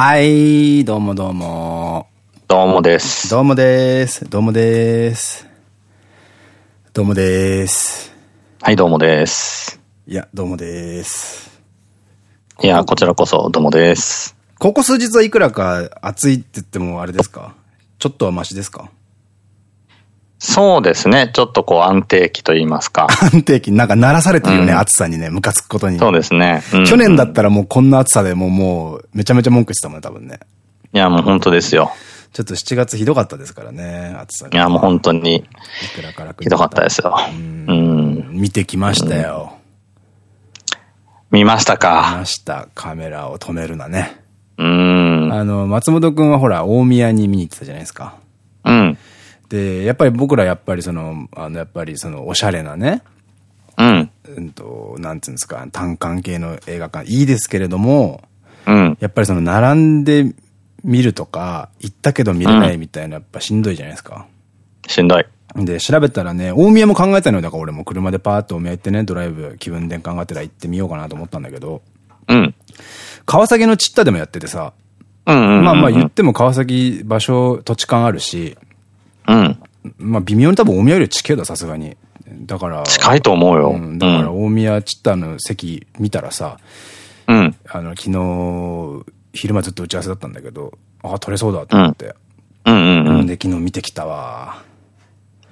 はい、どうもどうも。どうもです。どうもです。どうもです。どうもです。はい、どうもです。いや、どうもです。いや、こちらこそ、どうもです。ここ数日はいくらか暑いって言ってもあれですか？ちょっとはマシですか？そうですね。ちょっとこう安定期と言いますか。安定期、なんか鳴らされてるよね、うん暑さにね、ムカつくことに。そうですね。うん去年だったらもうこんな暑さでもうもう、めちゃめちゃ文句してたもんね、多分ね。いや、もう本当ですよ。ちょっと7月ひどかったですからね、暑さが。いや、もう本当にいくらか楽にひどかったですよ。うん。見てきましたよ。見ました見か。ました。カメラを止めるなね。うん。あの、松本くんはほら、大宮に見に行ってたじゃないですか。うん。で、やっぱり僕らやっぱりその、あの、やっぱりその、おしゃれなね、うん。うんと、なんつうんですか、単館系の映画館、いいですけれども、うん。やっぱりその、並んで見るとか、行ったけど見れないみたいな、やっぱしんどいじゃないですか。しんどい。で、調べたらね、大宮も考えたのよ。だから俺も車でパーッと大宮行ってね、ドライブ気分転換がてら行ってみようかなと思ったんだけど、うん。川崎のチッタでもやっててさ、うんうん。まあまあ言っても川崎場所、土地勘あるし、うん。まあ微妙に多分大宮より近いだ、さすがに。だから。近いと思うよ。うん、だから大宮チッタの席見たらさ、うん。あの、昨日、昼間ずっと打ち合わせだったんだけど、ああ、取れそうだと思って。うんうんうん。で、昨日見てきたわ。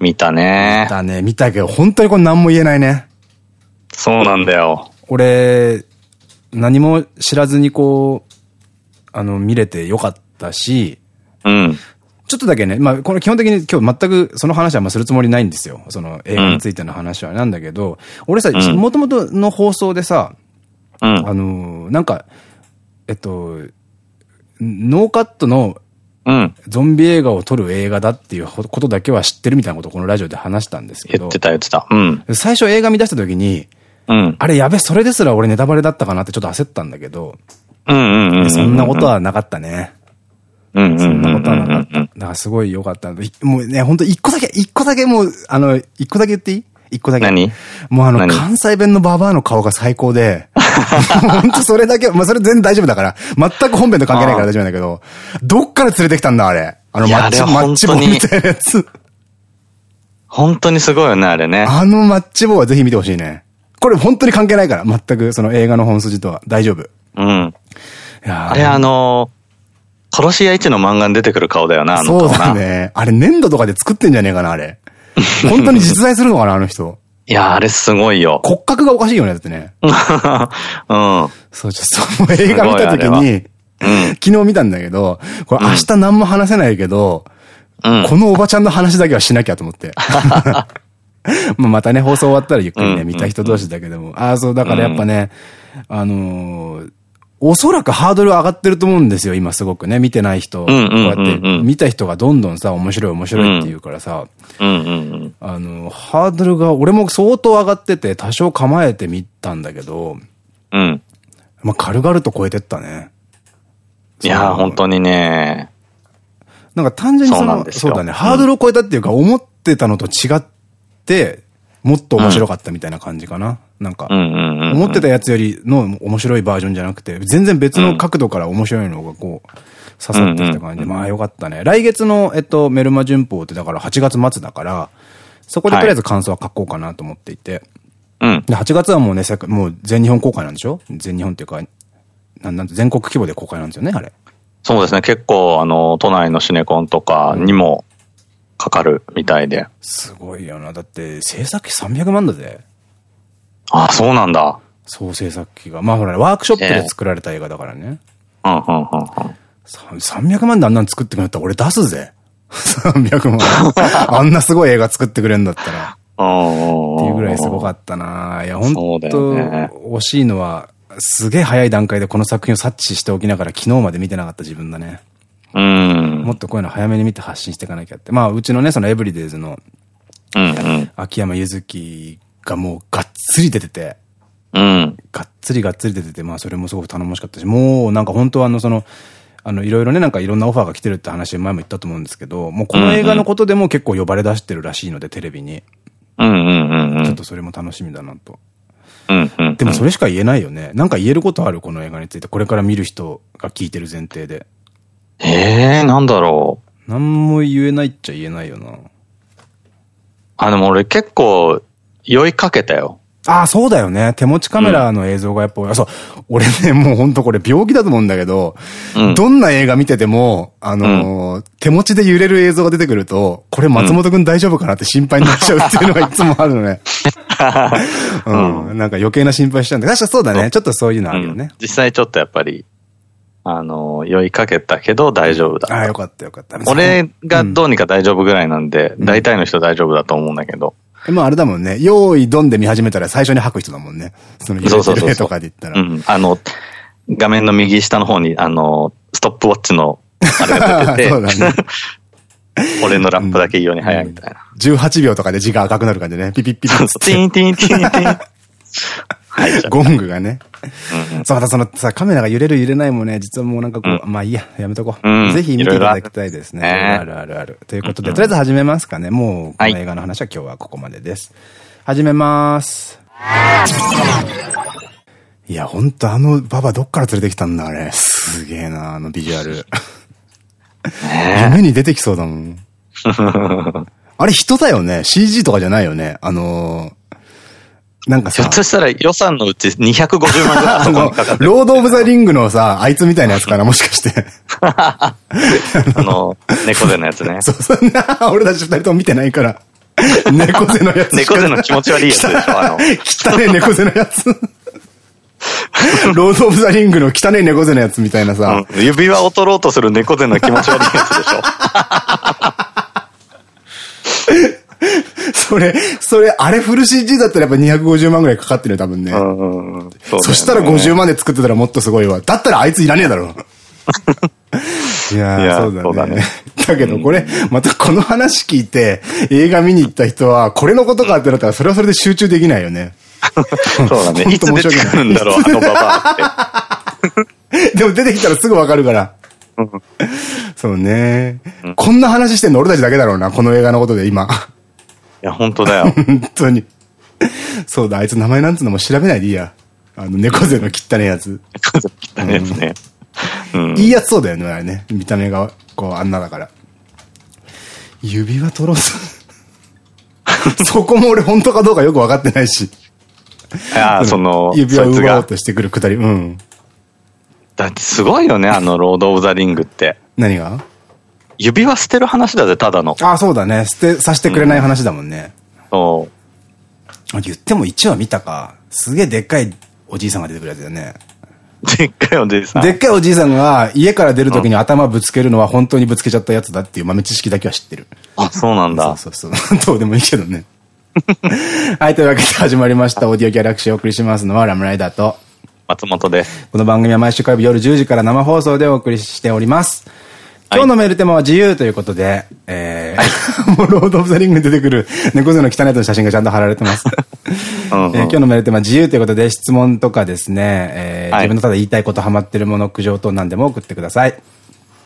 見たね。だね、見たけど、本当にこれ何も言えないね。そうなんだよ。俺、何も知らずにこう、あの、見れてよかったし、うん。ちょっとだけね、まあ、これ基本的に今日全くその話はまするつもりないんですよ。その映画についての話はなんだけど、俺さ、んもともとの放送でさ、うん。あのーなんか、えっと、ノーカットのうん。ゾンビ映画を撮る映画だっていうことだけは知ってるみたいなことをこのラジオで話したんですけど言って、た言ってた。うん。最初映画見出した時に、うん。あれやべ、それですら俺ネタバレだったかなってちょっと焦ったんだけど。そんなことはなかったね。うんうんそんなことはなかった。うんだからすごい良かった。いもうね、本当一個だけ、一個だけもう、あの、一個だけ言っていい？一個だけ。何？もうあの、何？関西弁のババアの顔が最高で、本当それだけ、まあそれ全然大丈夫だから、全く本編と関係ないから大丈夫だけど、どっから連れてきたんだ、あれ？あの、マッチ、マッチ棒みたいなやつ。本当にすごいよね、あれね。あのマッチ棒はぜひ見てほしいね。これ本当に関係ないから、全くその映画の本筋とは大丈夫。いうん。あれあのー、殺し屋一の漫画に出てくる顔だよな、あのそう。だね。あれ粘土とかで作ってんじゃねえかな、あれ。本当に実在するのかな、あの人。いや、あれすごいよ。骨格がおかしいよね、だってね。うん。そう、ちょっと、映画見たときすごいあれに、昨日見たんだけど、これ明日何も話せないけど、うん。このおばちゃんの話だけはしなきゃと思って。まあまたね、放送終わったらゆっくりね、うん見た人同士だけでも。ああ、そう、だからやっぱね、あのーおそらくハードル上がってると思うんですよ、今すごくね。見てない人。こうやって、見た人がどんどんさ、面白い面白いって言うからさ。あの、ハードルが、俺も相当上がってて、多少構えてみたんだけど、うん。まあ軽々と超えてったね。いや、本当にね。なんか単純にその、そうそうだね、ハードルを超えたっていうか、思ってたのと違って、もっと面白かったみたいな感じかな。なんか、うんうんうん。思ってたやつよりの面白いバージョンじゃなくて、全然別の角度から面白いのがこう、刺さってきた感じで、まあよかったね。来月の、えっと、メルマ旬報ってだから8月末だから、そこでとりあえず感想は書こうかなと思っていて。うん。で、8月はもうね、もう全日本公開なんでしょ？全日本っていうか、なんなんて全国規模で公開なんですよね、あれ。そうですね。結構、あの、都内のシネコンとかにもかかるみたいで。すごいよな。だって、制作費300万だぜ。あ、そうなんだ。総制作費が。まあほら、ワークショップで作られた映画だからね。うんうんうんうん。さ300万であんなん作ってくれたら俺出すぜ。300万。あんなすごい映画作ってくれるんだったら。うん。っていうぐらいすごかったな。いや、本当よね惜しいのは、すげえ早い段階でこの作品を察知しておきながら昨日まで見てなかった自分だね。うん。もっとこういうの早めに見て発信していかなきゃって。まあ、うちのね、そのエブリデイズのうんうん。秋山ゆずきがもうがっつり出てて、うん。がっつりがっつり出てて、まあそれもすごく頼もしかったし、もうなんか本当はあのその、あの、いろいろね、なんかいろんなオファーが来てるって話前も言ったと思うんですけど、もうこの映画のことでも結構呼ばれ出してるらしいので、テレビに。うんうんうんうん。ちょっとそれも楽しみだなと。うんうん。でもそれしか言えないよね。なんか言えることあるこの映画について。これから見る人が聞いてる前提で。ええー、なんだろう。何も言えないっちゃ言えないよな。あ、でも俺結構酔いかけたよ。ああ、そうだよね。手持ちカメラの映像がやっぱ、うん、そう、俺ね、もうほんとこれ病気だと思うんだけど、うん、どんな映画見てても、あのーうん、手持ちで揺れる映像が出てくると、これ松本くん大丈夫かなって心配になっちゃうっていうのがいつもあるのね。うん。なんか余計な心配しちゃうんだ確かそうだね。ちょっとそういうのあるよね。実際ちょっとやっぱり、あの、酔いかけたけど大丈夫だ。ああ、よかったよかった。俺がどうにか大丈夫ぐらいなんで、大体の人大丈夫だと思うんだけど。まああれだもんね。用意ドンで見始めたら最初に吐く人だもんね。そのそうそうそうとかで言ったら。うん。あの、画面の右下の方に、あの、ストップウォッチの、あれが出てて、そうだね。俺のラップだけ異様に早いみたいな。うん、18秒とかで字が赤くなる感じでね。ピピッピピッ。ティンティンティンティン。ゴングがね。そう、またそのさ、カメラが揺れる揺れないもね、実はもうなんかこう、まあいいや、やめとこう。ぜひ見ていただきたいですね。あるあるある。ということで、とりあえず始めますかね。もう、この映画の話は今日はここまでです。始めます。いや、ほんとあのババどっから連れてきたんだ、あれ。すげえな、あのビジュアル。夢に出てきそうだもん。あれ人だよね ?CG とかじゃないよねあのなんかさ。ひょっとしたら予算のうち250万ぐらいあの、ロード・オブ・ザ・リングのさ、あいつみたいなやつかな、もしかして。あの、猫背のやつね。そう、そんな、俺たち二人とも見てないから。猫背のやつ。猫背の気持ち悪いやつでしょ、あの。汚ね猫背のやつ。ロード・オブ・ザ・リングの汚ね猫背のやつみたいなさ。うん、指輪を取ろうとする猫背の気持ち悪いやつでしょ。それ、それ、あれフル CG だったらやっぱ250万ぐらいかかってるよ、多分ね。そそしたら50万で作ってたらもっとすごいわ。だったらあいついらねえだろ。いやそうだね。だねだけどこれ、またこの話聞いて、映画見に行った人は、これのことかってなったら、それはそれで集中できないよね。そうだね。いつ出てくるんだろう、あのババって。でも出てきたらすぐわかるから。そうね。こんな話してんの俺たちだけだろうな、この映画のことで今。や、本当だよ。本当に。そうだ、あいつ名前なんつうのも調べないでいいや。あの、猫背の汚いやつ。猫背の汚いやつね。いいやつそうだよね、あれね。見た目が、こう、あんなだから。指輪取ろうと。そこも俺本当かどうかよく分かってないし。ああ、その、指輪奪おうとしてくるくだり、うん。だってすごいよね、あの、ロード・オブ・ザ・リングって。何が？指輪捨てる話だぜ、ただの。ああ、そうだね。捨てさせてくれない話だもんね。そう。言っても1話見たか。すげえでっかいおじいさんが出てくるやつだよね。でっかいおじいさん。でっかいおじいさんが家から出るときに頭ぶつけるのは本当にぶつけちゃったやつだっていう豆知識だけは知ってる。あ、そうなんだ。そうそうそう。どうでもいいけどね。はい、というわけで始まりました。オーディオギャラクシーをお送りしますのはラムライダーと松本です。この番組は毎週火曜日夜10時から生放送でお送りしております。今日のメールテーマは自由ということで、えー、もうロード・オブ・ザ・リングに出てくる 猫背の汚いとの写真がちゃんと貼られてます。今日のメールテーマは自由ということで、質問とかですね、えー、はい、自分のただ言いたいことハマってるもの、苦情等何でも送ってください。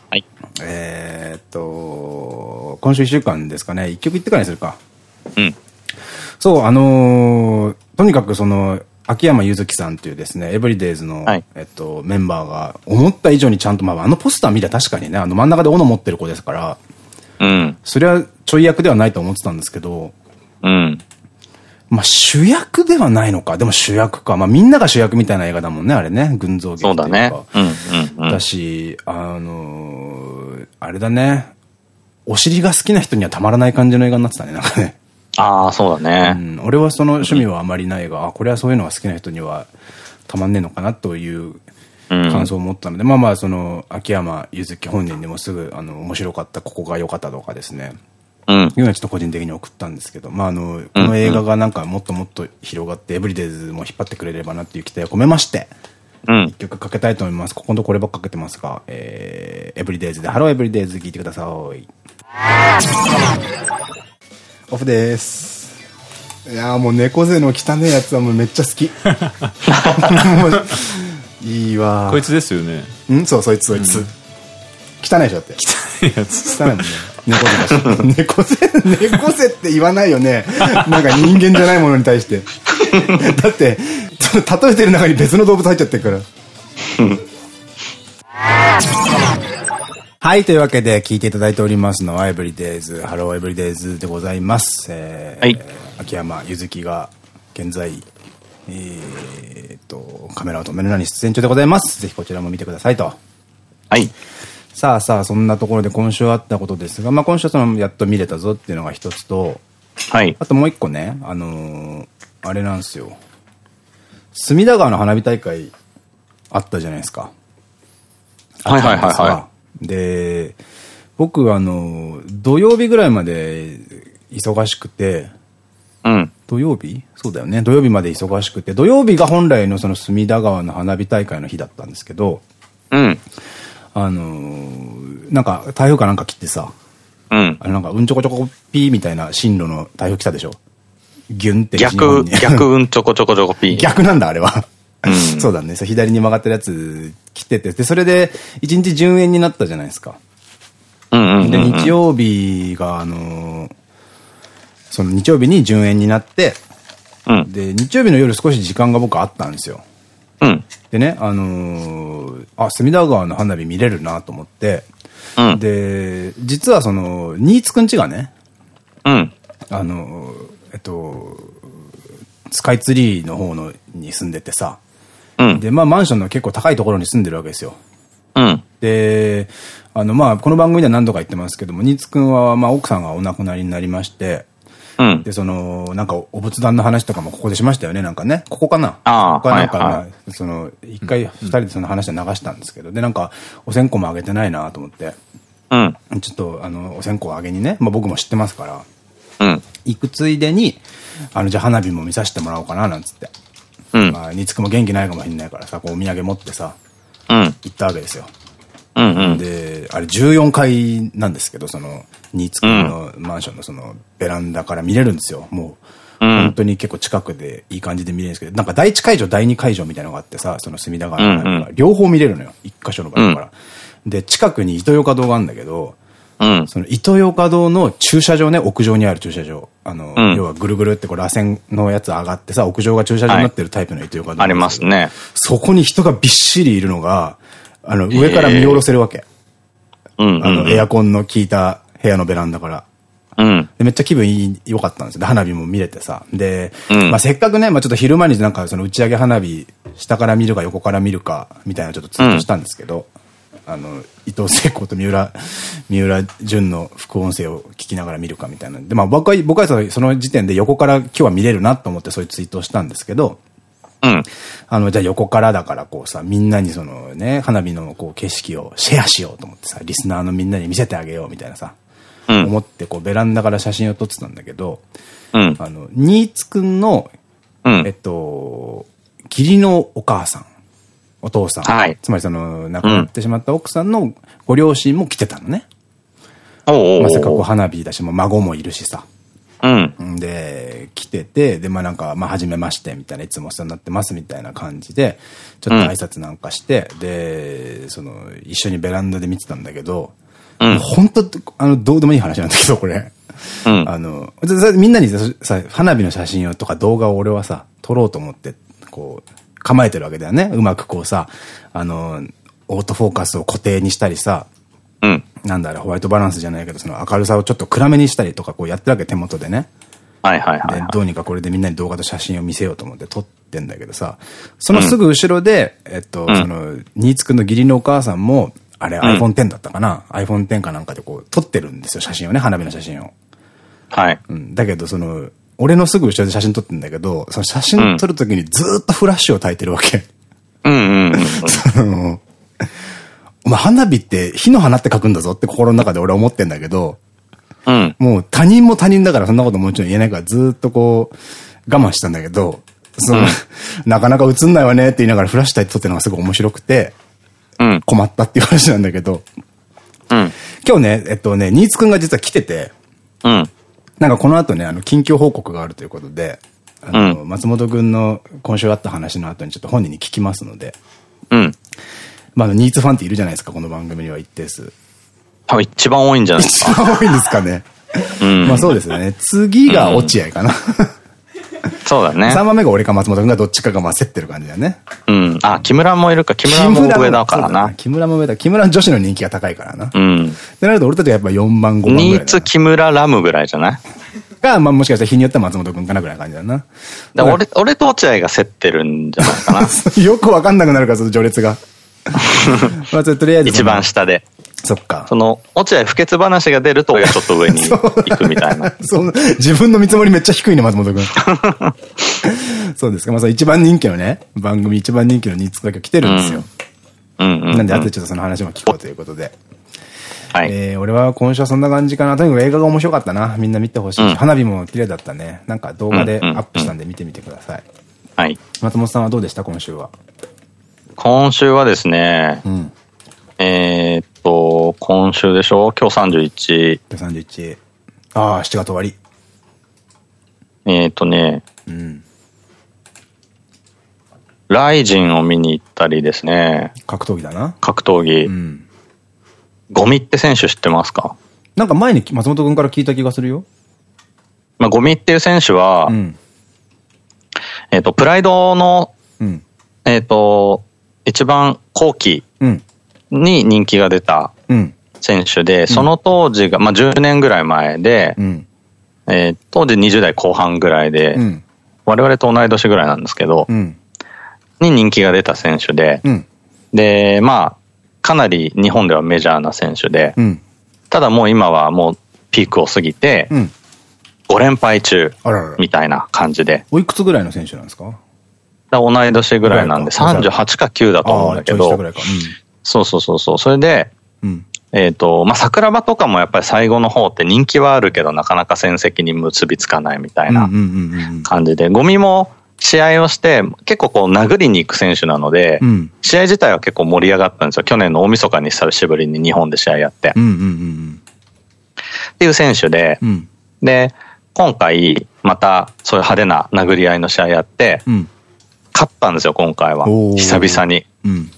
はい。えっと、今週1週間ですかね、一曲言ってからにするか。うん。そう、あのー、とにかくその、秋山ゆずきさんというですね、エブリデイズの、はい、えっと、メンバーが、思った以上にちゃんと、まあ、あのポスター見りゃ確かにね、あの真ん中で斧持ってる子ですから、うん。それはちょい役ではないと思ってたんですけど、うん。まあ主役ではないのか。でも主役か。まあみんなが主役みたいな映画だもんね、あれね。群像劇そうだね。うんうん、うん、だし、あのー、あれだね。お尻が好きな人にはたまらない感じの映画になってたね、なんかね。ああ、そうだね。うん、俺はその趣味はあまりないが、あ、これはそういうのが好きな人にはたまんねえのかなという感想を持ったので、うん、まあまあ、その、秋山ゆずき本人にもすぐ、あの、面白かった、ここが良かったとかですね。うん。いうのはちょっと個人的に送ったんですけど、まああの、この映画がなんかもっともっと広がって、エブリデイズも引っ張ってくれればなっていう期待を込めまして、うん。一曲かけたいと思います。ここのとこればっかかけてますが、えー、エブリデイズで、ハローエブリデイズ聴いてください。オフです。いやもう猫背の汚いやつはもうめっちゃ好き。いいわこいつですよね。うんそうそいつそいつ、うん、汚いでしょって。汚いやつ。汚いもんね。猫背だし。猫背猫背って言わないよね。なんか人間じゃないものに対して。だって、例えてる中に別の動物入っちゃってるから。はい、というわけで聞いていただいておりますのはエブリデイズ、ハローエブリデイズでございます。えー、はい。秋山ゆずきが現在、えー、っと、カメラを止めるなに出演中でございます。ぜひこちらも見てくださいと。はい。さあさあ、そんなところで今週あったことですが、まあ今週そのやっと見れたぞっていうのが一つと、はい。あともう一個ね、あのー、あれなんですよ。隅田川の花火大会あったじゃないですか。はいはいはいはい。で、僕あの、土曜日ぐらいまで忙しくて、うん。土曜日？そうだよね。土曜日まで忙しくて、土曜日が本来のその隅田川の花火大会の日だったんですけど、うん。あのー、なんか台風かなんか来てさ、うん。あれなんかうんちょこちょこピーみたいな進路の台風来たでしょ？ギュンって逆、逆うんちょこちょこちょこピー。逆なんだ、あれは。うん、そうだね。左に曲がってるやつ来てて、で、それで、一日順延になったじゃないですか。で、日曜日が、あのー、その日曜日に順延になって、うん、で、日曜日の夜少し時間が僕あったんですよ。うん、でね、あのー、あ、隅田川の花火見れるなと思って、うん、で、実はその、新津くんちがね、うん、あのー、えっと、スカイツリーの方のに住んでてさ、うん、で、まあマンションの結構高いところに住んでるわけですよ。うん、で、あの、まあ、この番組では何度か言ってますけども、新津くんは、まあ、奥さんがお亡くなりになりまして、うん、で、その、なんか、お仏壇の話とかもここでしましたよね、なんかね。ここかな？ああ。ここかな？んか、まあ、その、一回、二人でその話で流したんですけど、で、なんか、お線香もあげてないなと思って、うん。ちょっと、あの、お線香あげにね、まあ僕も知ってますから、うん。行くついでに、あの、じゃあ花火も見させてもらおうかな、なんつって。うん。まあ、につくも元気ないかもしんないからさ、こうお土産持ってさ、うん。行ったわけですよ。うんうん。で、あれ14階なんですけど、その、新津君のマンションのその、ベランダから見れるんですよ。もう、本当に結構近くでいい感じで見れるんですけど、なんか第一会場、第二会場みたいなのがあってさ、その隅田川の花火が、両方見れるのよ。一箇所の場所から。で、近くに糸魚川堂があるんだけど、うん、その糸魚川堂の駐車場ね、屋上にある駐車場。あの、うん、要はぐるぐるってこう螺旋のやつ上がってさ、屋上が駐車場になってるタイプの糸魚川堂、はい、ありますね。そこに人がびっしりいるのが、あの、上から見下ろせるわけ。うん。あの、エアコンの効いた部屋のベランダから。うん。で、めっちゃ気分いい、良かったんですよ。で、花火も見れてさ。で、うん、まあせっかくね、まあちょっと昼間になんかその打ち上げ花火、下から見るか横から見るか、みたいなちょっとツイートしたんですけど、うん、あの、伊藤聖子と三浦、三浦淳の副音声を聞きながら見るかみたいな。で、まあ僕は、僕はその時点で横から今日は見れるなと思ってそういうツイートをしたんですけど、うん。あの、じゃあ横からだからこうさ、みんなにそのね、花火のこう景色をシェアしようと思ってさ、リスナーのみんなに見せてあげようみたいなさ、うん、思ってこうベランダから写真を撮ってたんだけど、うん。あの、新津くんの、うん、えっと、義理のお母さん、お父さん。はい。つまりその、亡くなってしまった奥さんのご両親も来てたのね。おまさかこう花火だし、も孫もいるしさ。うん。で、来てて、で、まあなんか、まあ初めましてみたいな、いつもお世話になってますみたいな感じで、ちょっと挨拶なんかして、うん、で、その、一緒にベランダで見てたんだけど、うん、本当あの、どうでもいい話なんだけど、これ。うん、あの、みんなにさ、花火の写真をとか動画を俺はさ、撮ろうと思って、こう、構えてるわけだよね。うまくこうさ、あの、オートフォーカスを固定にしたりさ、うん。なんだろう、ホワイトバランスじゃないけど、その明るさをちょっと暗めにしたりとか、こうやってるわけ、手元でね。はいはいはい、はい、どうにかこれでみんなに動画と写真を見せようと思って撮ってんだけどさ、そのすぐ後ろで、うん、えっと、その、新津くんの義理のお母さんも、あれ iPhone X だったかな、うん、?iPhone X かなんかでこう撮ってるんですよ、写真をね、花火の写真を。はい。うん。だけど、その、俺のすぐ後ろで写真撮ってんだけど、その写真撮るときにずっとフラッシュを焚いてるわけ。うんうんうん。その、お前花火って火の花って書くんだぞって心の中で俺は思ってんだけど、うん。もう他人も他人だからそんなこともちろん言えないからずっとこう、我慢したんだけど、その、うん、なかなか映んないわねって言いながらフラッシュタイ撮ってるのがすごい面白くて、うん。困ったっていう話なんだけど、うん。今日ね、えっとね、新津くんが実は来てて、うん。なんかこの後ね、あの、近況報告があるということで、あの、うん、松本くんの今週あった話の後にちょっと本人に聞きますので、うん。まあ、ニーツファンっているじゃないですか、この番組には一定数。多分一番多いんじゃないですか。一番多いんですかね。うん。まあそうですよね。次が落合かな。そうだね。3番目が俺か松本くんがどっちかがまあ競ってる感じだよね。うん。あ、木村もいるか。木村も上だからな。木村も上だ。木村女子の人気が高いからな。うん。ってなると俺たちはやっぱ4番、5番ぐらい。ニーツ、木村、ラムぐらいじゃない？が、まあもしかしたら日によっては松本くんかなぐらいな感じだな。だ俺、俺と落合が競ってるんじゃないかな。よくわかんなくなるから、その序列が。まあ、とりあえず。一番下で。そっか。その、落合不潔話が出ると、ちょっと上に行くみたいな。そう、自分の見積もりめっちゃ低いね、松本くん。そうですか。まあ、一番人気のね、番組一番人気のニーツだけ来てるんですよ。うんうん。なんで、後でちょっとその話も聞こうということで。はい。えー、俺は今週はそんな感じかな。とにかく映画が面白かったな。みんな見てほしいし、花火も綺麗だったね。なんか動画でアップしたんで見てみてください。はい。松本さんはどうでした？今週は。今週はですね、うん。えーっと、今週でしょ？今日31。31。ああ、7月終わり。えーっとね、うん。ライジンを見に行ったりですね、格闘技だな。格闘技。うん。ゴミって選手知ってますか？なんか前に松本くんから聞いた気がするよ。まあ、ゴミっていう選手は、うん。えーっと、プライドの、うん。えーっと、一番後期うん。に人気が出たうん。選手で、その当時が、まあ、10年ぐらい前で、うん。えー当時20代後半ぐらいで、うん。我々と同い年ぐらいなんですけど、うん。に人気が出た選手で、うん。で、まあ、かなり日本ではメジャーな選手で、うん。ただもう今はもうピークを過ぎて、うん。5連敗中。みたいな感じで、おいくつぐらいの選手なんですか？同い年ぐらいなんで、ぐらいか38か9だと思うんだけど。そうそうそうそう、それで、うん。うん。えっ、と、まあ、桜庭とかもやっぱり最後の方って人気はあるけど、なかなか戦績に結びつかないみたいな。感じで、ゴミも試合をして、結構こう殴りに行く選手なので、うん。試合自体は結構盛り上がったんですよ。去年の大晦日に久しぶりに日本で試合やって。っていう選手でうん。う、ん。で、今回、またそういう派手な殴り合いの試合やって、うん。勝ったんですよ、今回は。久々に。うん。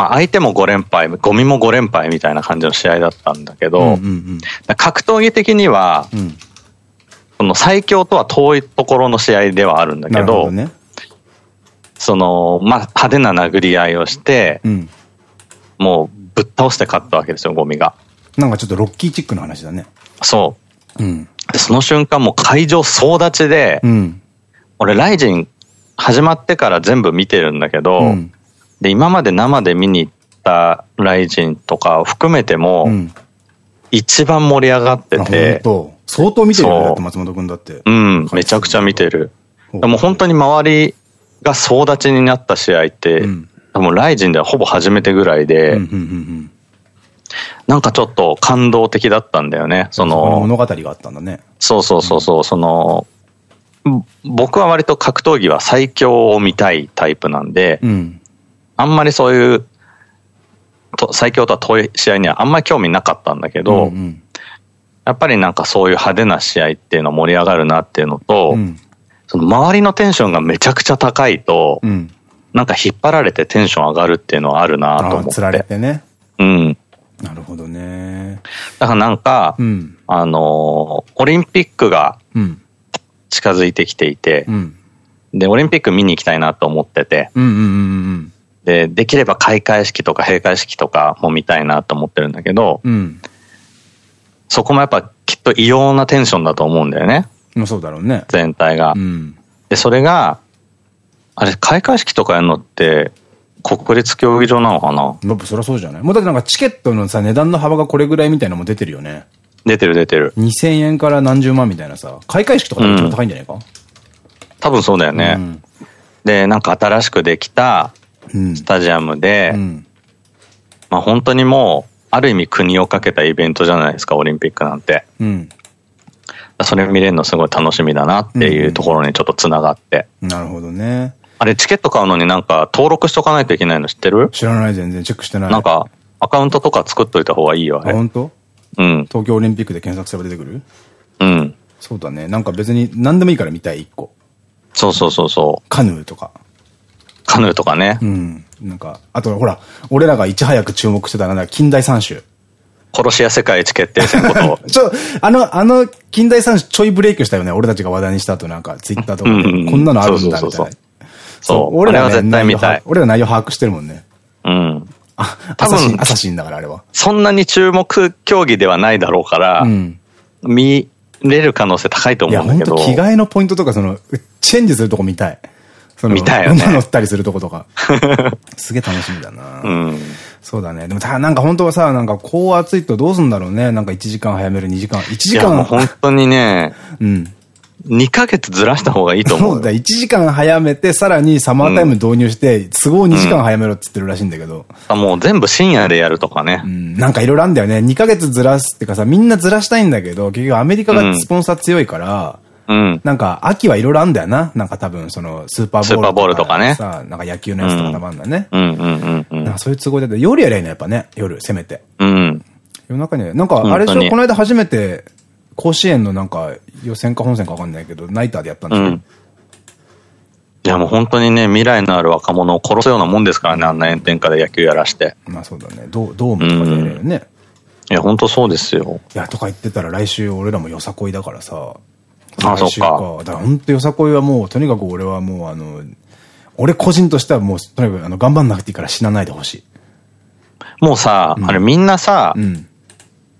まあ相手も5連敗、ゴミも5連敗みたいな感じの試合だったんだけど、格闘技的には、うん。うん。その最強とは遠いところの試合ではあるんだけど、どね。その、まあ派手な殴り合いをして、うん。もうぶっ倒して勝ったわけですよ、ゴミが。なんかちょっとロッキーチックな話だね。そう。うん。でその瞬間もう会場総立ちで、うん。俺ライジン始まってから全部見てるんだけど、うん。で、今まで生で見に行ったライジンとかを含めても、うん。一番盛り上がってあ、て、相当見てるよね、松本くんだって。うん、めちゃくちゃ見てる。でも本当に周りが総立ちになった試合って、うん多分ライジンではほぼ初めてぐらいで、うんうんうんうん。なんかちょっと感動的だったんだよね。そそのの、物語があったんだね。そうそうそうそう、その、ん僕は割と格闘技は最強を見たいタイプなんで、うん。あんまりそういう、と最強とは遠い試合にはあんまり興味なかったんだけど、うんやっぱりなんかそういう派手な試合っていうの盛り上がるなっていうのと、うん。その周りのテンションがめちゃくちゃ高いと、うん。なんか引っ張られてテンション上がるっていうのはあるなと思っつられて。てね。うん。なるほどね。だからなんか、うん。あのーオリンピックがうん。近づいてきていてう、ん。で、オリンピック見に行きたいなと思ってて、うんうんうんで、できれば開会式とか閉会式とかも見たいなと思ってるんだけど、うん。うん。そこもやっぱきっと異様なテンションだと思うんだよね。まあそうだろうね。全体がう。ん。で、それが、あれ、開会式とかやるのって、国立競技場なのかな？やっぱそりゃそうじゃない？もうだってなんかチケットのさ、値段の幅がこれぐらいみたいなのも出てるよね。出てる出てる。2000円から何十万みたいなさ、開会式とかが一番高いんじゃないか、多分そうだよね。うんで、なんか新しくできたうん。スタジアムで、うん。まあ本当にもう、ある意味国をかけたイベントじゃないですか、オリンピックなんて。うん。それ見れるのすごい楽しみだなっていうところにちょっとつながって。なるほどね。あれ、チケット買うのになんか登録しとかないといけないの知ってる？知らない全然チェックしてない。なんか、アカウントとか作っといた方がいいよ、ああ、れ。本当？うん。東京オリンピックで検索すれば出てくる？うん。そうだね。なんか別に何でもいいから見たい、一個。そうそうそうそう。カヌーとか。カヌーとかねう。ん。なんか、あとほら、俺らがいち早く注目してたなんだ、近代三種。殺し屋世界一決定戦こと。ちょ、あの、あの、近代三種ちょいブレイクしたよね。俺たちが話題にした後なんか、ツイッターとかで。こんなのあるんだみたいな。そう、俺らは絶対見たい。俺ら内容把握してるもんね。うん。あ、アサシン、アサシンだからあれは。そんなに注目競技ではないだろうから、うん、見れる可能性高いと思うんだけど。いや、本当着替えのポイントとか、その、チェンジするとこ見たい。見たいよね。馬乗ったりするとことか。すげえ楽しみだな。うん。そうだね。でもた、なんか本当はさ、なんかこう暑いとどうすんだろうね。なんか1時間早める2時間。1時間。いや、本当にね。うん。2ヶ月ずらした方がいいと思う。そうだ、1時間早めて、さらにサマータイム導入して、都合2時間早めろって言ってるらしいんだけど。うん、もう全部深夜でやるとかね。うん、なんかいろいろあるんだよね。2ヶ月ずらすってかさ、みんなずらしたいんだけど、結局アメリカがスポンサー強いから、うん、なんか、秋はいろいろあるんだよな。なんか多分、その、スーパーボールとか。スーパーボールとかね。さ、なんか野球のやつとかたまんだね。うんうんうんうん。なんかそういう都合で、夜やりゃいいの、やっぱね。夜、せめて。うん。夜中に、なんか、あれでしょ、この間初めて、甲子園のなんか、予選か本戦かわかんないけど、ナイターでやったんですよ。うん、いやもう本当にね、未来のある若者を殺すようなもんですからね、あんな炎天下で野球やらして。まあそうだね。ドドームとかでやれるね。いや、本当そうですよ。いや、とか言ってたら来週俺らもよさこいだからさ。あ、そっか。だから本当よさこいはもう、とにかく俺はもうあの、俺個人としてはもう、とにかくあの、頑張んなくていいから死なないでほしい。もうさ、うん、あれみんなさ、うん、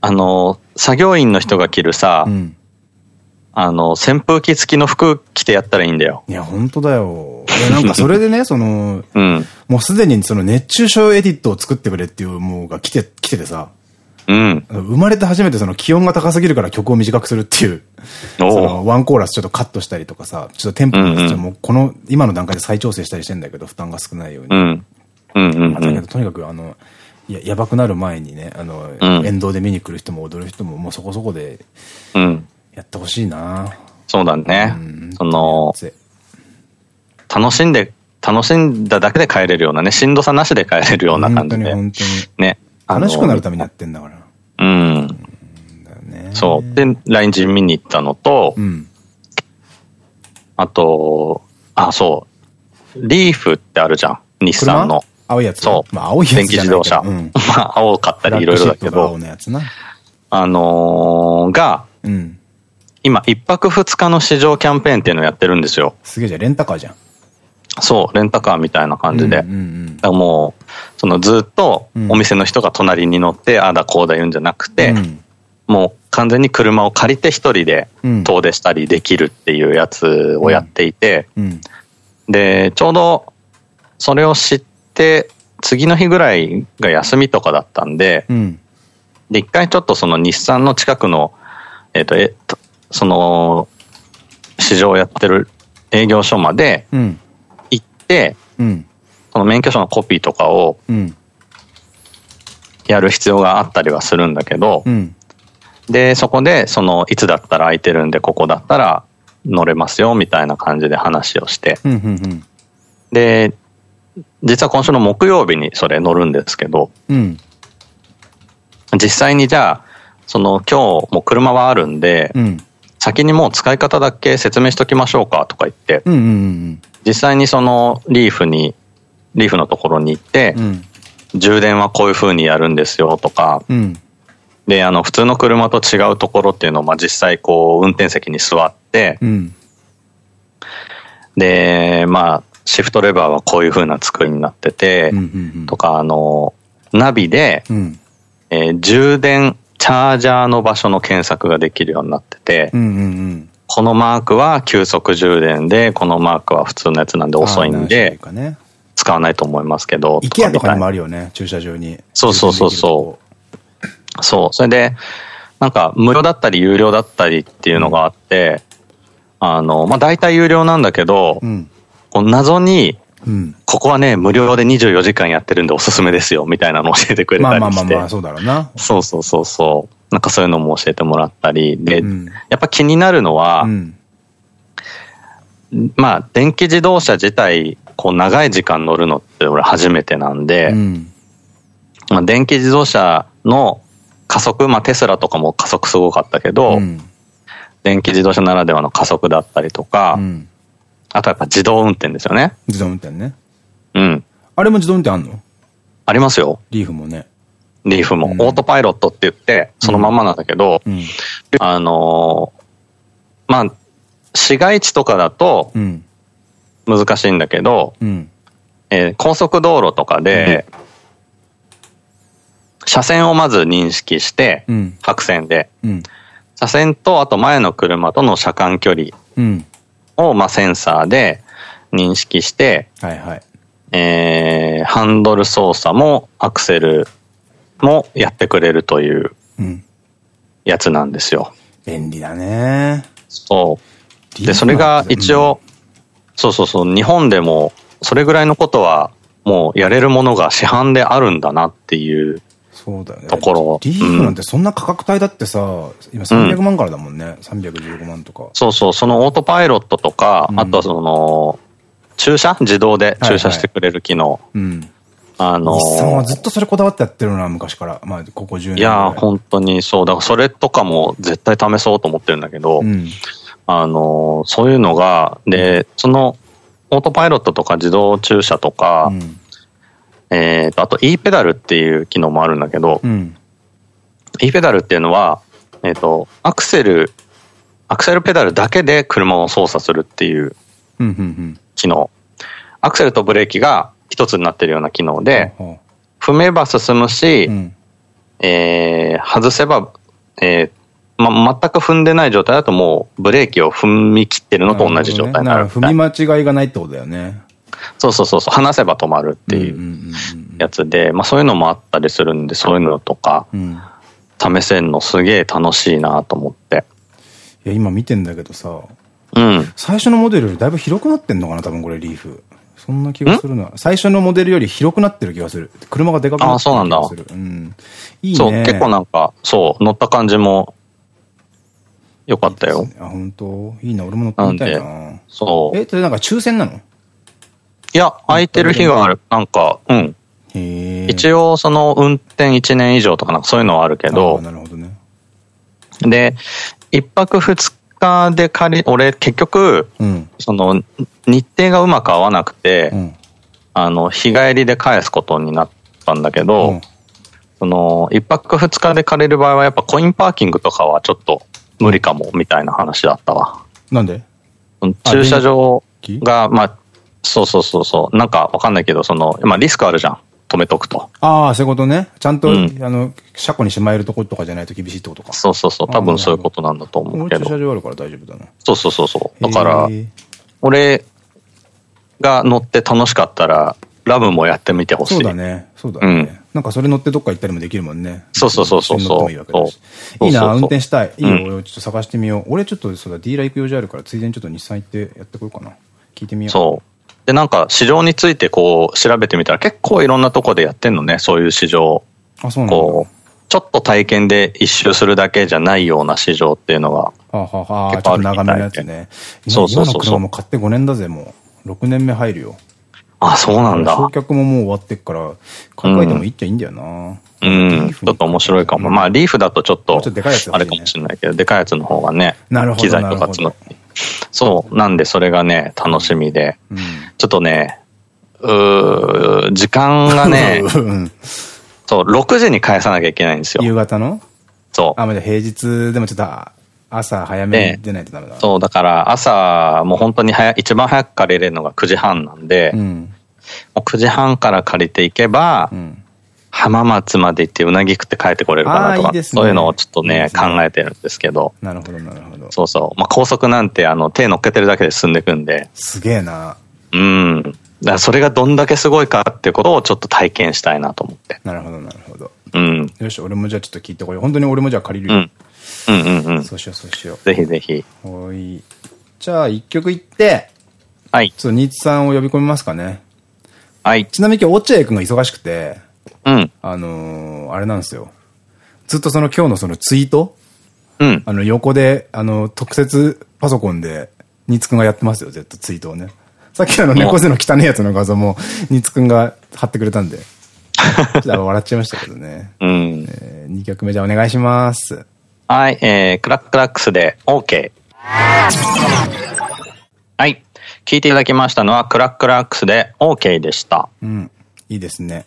あの、作業員の人が着るさ、うん、あの、扇風機付きの服着てやったらいいんだよ。いや、本当だよ。なんかそれでね、その、うん、もうすでにその熱中症エディットを作ってくれっていうもうが来て、来ててさ、うん。生まれて初めてその気温が高すぎるから曲を短くするっていう、そのワンコーラスちょっとカットしたりとかさ、ちょっとテンポのもうこの、今の段階で再調整したりしてんだけど、負担が少ないように。うん。うんうん、だけど、とにかくあの、や、やばくなる前にね、あの、うん、沿道で見に来る人も踊る人ももうそこそこで、うん。やってほしいなそうだね。うん、その、楽しんで、楽しんだだけで帰れるようなね、しんどさなしで帰れるような感じで。本当に本当に。ね。楽しくなるためにやってんだから。うん。だよね。そう。で、ライン人見に行ったのと、うん、あと、あ、そう。リーフってあるじゃん。日産の。青いやつ？そう。まあ、青いやつ電気自動車。うん、まあ、青かったりいろいろだけど。青のやつな。あのー、が、うん、今、一泊二日の試乗キャンペーンっていうのをやってるんですよ。すげえじゃん、レンタカーじゃん。そう、レンタカーみたいな感じで。だもう、そのずっとお店の人が隣に乗って、ああだこうだ言うんじゃなくて、うん、もう完全に車を借りて一人で遠出したりできるっていうやつをやっていて、で、ちょうどそれを知って、次の日ぐらいが休みとかだったんで、うん、で、一回ちょっとその日産の近くの、えっ、ー、と、え、その、市場をやってる営業所までうん、その免許証のコピーとかを、やる必要があったりはするんだけど、うん、で、そこで、その、いつだったら空いてるんで、ここだったら乗れますよ、みたいな感じで話をして、で、実は今週の木曜日にそれ乗るんですけど、うん、実際にじゃあ、その今日も車はあるんで、うん、先にもう使い方だけ説明しときましょうかとか言って、実際にそのリーフに、リーフのところに行って、うん、充電はこういう風にやるんですよとか、で、あの、普通の車と違うところっていうのを、まあ実際こう、運転席に座って、で、まあ、シフトレバーはこういう風な作りになってて、とか、あの、ナビで、うん、えー、充電、チャージャーの場所の検索ができるようになってて、このマークは急速充電で、このマークは普通のやつなんで遅いんで、使わないと思いますけど。イケアとかにもあるよね、駐車場に。そうそうそうそう。そう。それで、なんか無料だったり有料だったりっていうのがあって、あの、まあ、大体有料なんだけど、うんこの謎に、うん、ここはね、無料で24時間やってるんでおすすめですよ、みたいなのを教えてくれたりして。まあまあまあまあ、そうだろうな。そうそうそうそう。なんかそういうのも教えてもらったり。で、うん、やっぱ気になるのは、うん、まあ、電気自動車自体、こう長い時間乗るのって俺初めてなんで、まあ、電気自動車の加速、まあテスラとかも加速すごかったけど、電気自動車ならではの加速だったりとか、あとやっぱ自動運転ですよね。自動運転ね。うん。あれも自動運転あんの？ありますよ。リーフもね。リーフも。オートパイロットって言って、そのままなんだけど、あのまあ、市街地とかだと、難しいんだけど、え高速道路とかで、車線をまず認識して、白線で。車線と、あと前の車との車間距離を、まあ、センサーで認識して、はいはい、えー、ハンドル操作もアクセルもやってくれるというやつなんですよ。うん、便利だね。そう。で、それが一応、そうそうそう、日本でもそれぐらいのことはもうやれるものが市販であるんだなっていうそうだよね。ところ。リーフなんてそんな価格帯だってさ、今300万からだもんね。うん、315万とか。そうそう、そのオートパイロットとか、うん、あとはその、駐車？自動で駐車してくれる機能。はいはい、うん。あのー、日産はずっとそれこだわってやってるな、昔から。まあ、ここ10年。いや本当にそう。だからそれとかも絶対試そうと思ってるんだけど、うん、あのー、そういうのが、で、その、オートパイロットとか自動駐車とか、うん、えっと、あと e ペダルっていう機能もあるんだけど、うん、e ペダルっていうのは、えっ、ー、と、アクセル、アクセルペダルだけで車を操作するっていう機能。アクセルとブレーキが一つになってるような機能で、踏めば進むし、うん、えー、外せば、えー、ま、全く踏んでない状態だともうブレーキを踏み切ってるのと同じ状態になる、ね、踏み間違いがないってことだよね。そうそうそうそう、話せば止まるっていうやつで、まあそういうのもあったりするんで、そういうのとか、試せんのすげえ楽しいなと思って。いや、今見てんだけどさ、うん。最初のモデルよりだいぶ広くなってんのかな、多分これリーフ。そんな気がするな。最初のモデルより広くなってる気がする。車がでかくなってる気がする。あ、そうなんだ。うん。いいね。そう、結構なんか、そう、乗った感じも、よかったよ。いいあ、本当？いいな、俺も乗ってみたいな。そう。え、それなんか抽選なの？いや、空いてる日がある。なんか、うん。一応、その、運転1年以上とかなんかそういうのはあるけど。なるほどね。で、一泊二日で借り、俺結局、うん、その、日程がうまく合わなくて、うん、あの、日帰りで返すことになったんだけど、うん、その、一泊二日で借りる場合はやっぱコインパーキングとかはちょっと無理かも、みたいな話だったわ。なんで？駐車場が、まあ、そうそうそうそう。なんかわかんないけど、その、まあリスクあるじゃん。止めとくと。ああ、そういうことね。ちゃんと、うん、あの、車庫にしまえるとことかじゃないと厳しいってことか。そうそうそう。多分そういうことなんだと思うけど。駐車場あるから大丈夫だな。そうそうそうそう。だから、俺が乗って楽しかったら、ラブもやってみてほしい。そうだね。そうだね。うん、なんかそれ乗ってどっか行ったりもできるもんね。そうそうそうそう。いいな、運転したい。いいよ、俺ちょっと探してみよう。俺ちょっとそうだ、ディーラー行く用事あるから、ついでにちょっと日産行ってやってこようかな。聞いてみよう。そう。で、なんか市場についてこう調べてみたら結構いろんなとこでやってんのね、そういう市場。あ、そうなんこう、ちょっと体験で一周するだけじゃないような市場っていうのが。ははは結構ある長めのやつね。そうそうそう。今の車も買って5年だぜ、もう。6年目入るよ。あ、そうなんだ。焼却ももう終わってっから、買い替えてもいいっちゃいいんだよな。うん。ちょっと面白いかも。まあ、リーフだとちょっと、あれかもしれないけど、でかいやつの方がね、機材とかつまって。そう。なんで、それがね、楽しみで。ちょっとね、う時間がね、そう、6時に返さなきゃいけないんですよ。夕方の？そう。あ、まだ平日でもちょっと、朝早めに出ないとダメだ、そう、だから朝、もう本当に早一番早く借りれるのが9時半なんで、うん、もう9時半から借りていけば、うん、浜松まで行ってうなぎ食って帰ってこれるかなとか、いいね、そういうのをちょっとね、いいね考えてるんですけど。なるほど、なるほど。そうそう。まあ、高速なんて、あの、手乗っけてるだけで進んでいくんで。すげえな。うん。だからそれがどんだけすごいかってことをちょっと体験したいなと思って。なるほど、なるほど。うん。よし、俺もじゃあちょっと聞いてこよう。本当に俺もじゃあ借りるよ。うん、うんうんうんそうしよう、そうしよう。ぜひぜひ。はい。じゃあ、一曲いって、はい。ちょっとニーツさんを呼び込みますかね。はい。ちなみに今日、落合君が忙しくて、うん。あのー、あれなんですよ。ずっとその今日のそのツイート？うん。あの、横で、あの、特設パソコンで、ニーツくんがやってますよ、ずっとツイートをね。さっきの猫背の汚いやつの画像も、ニツくんが貼ってくれたんで。ちょっと笑っちゃいましたけどね。うん。えー、2曲目じゃお願いします。はい、えー、クラックラックスで OK。はい。聞いていただきましたのは、クラックラックスで OK でした。うん。いいですね。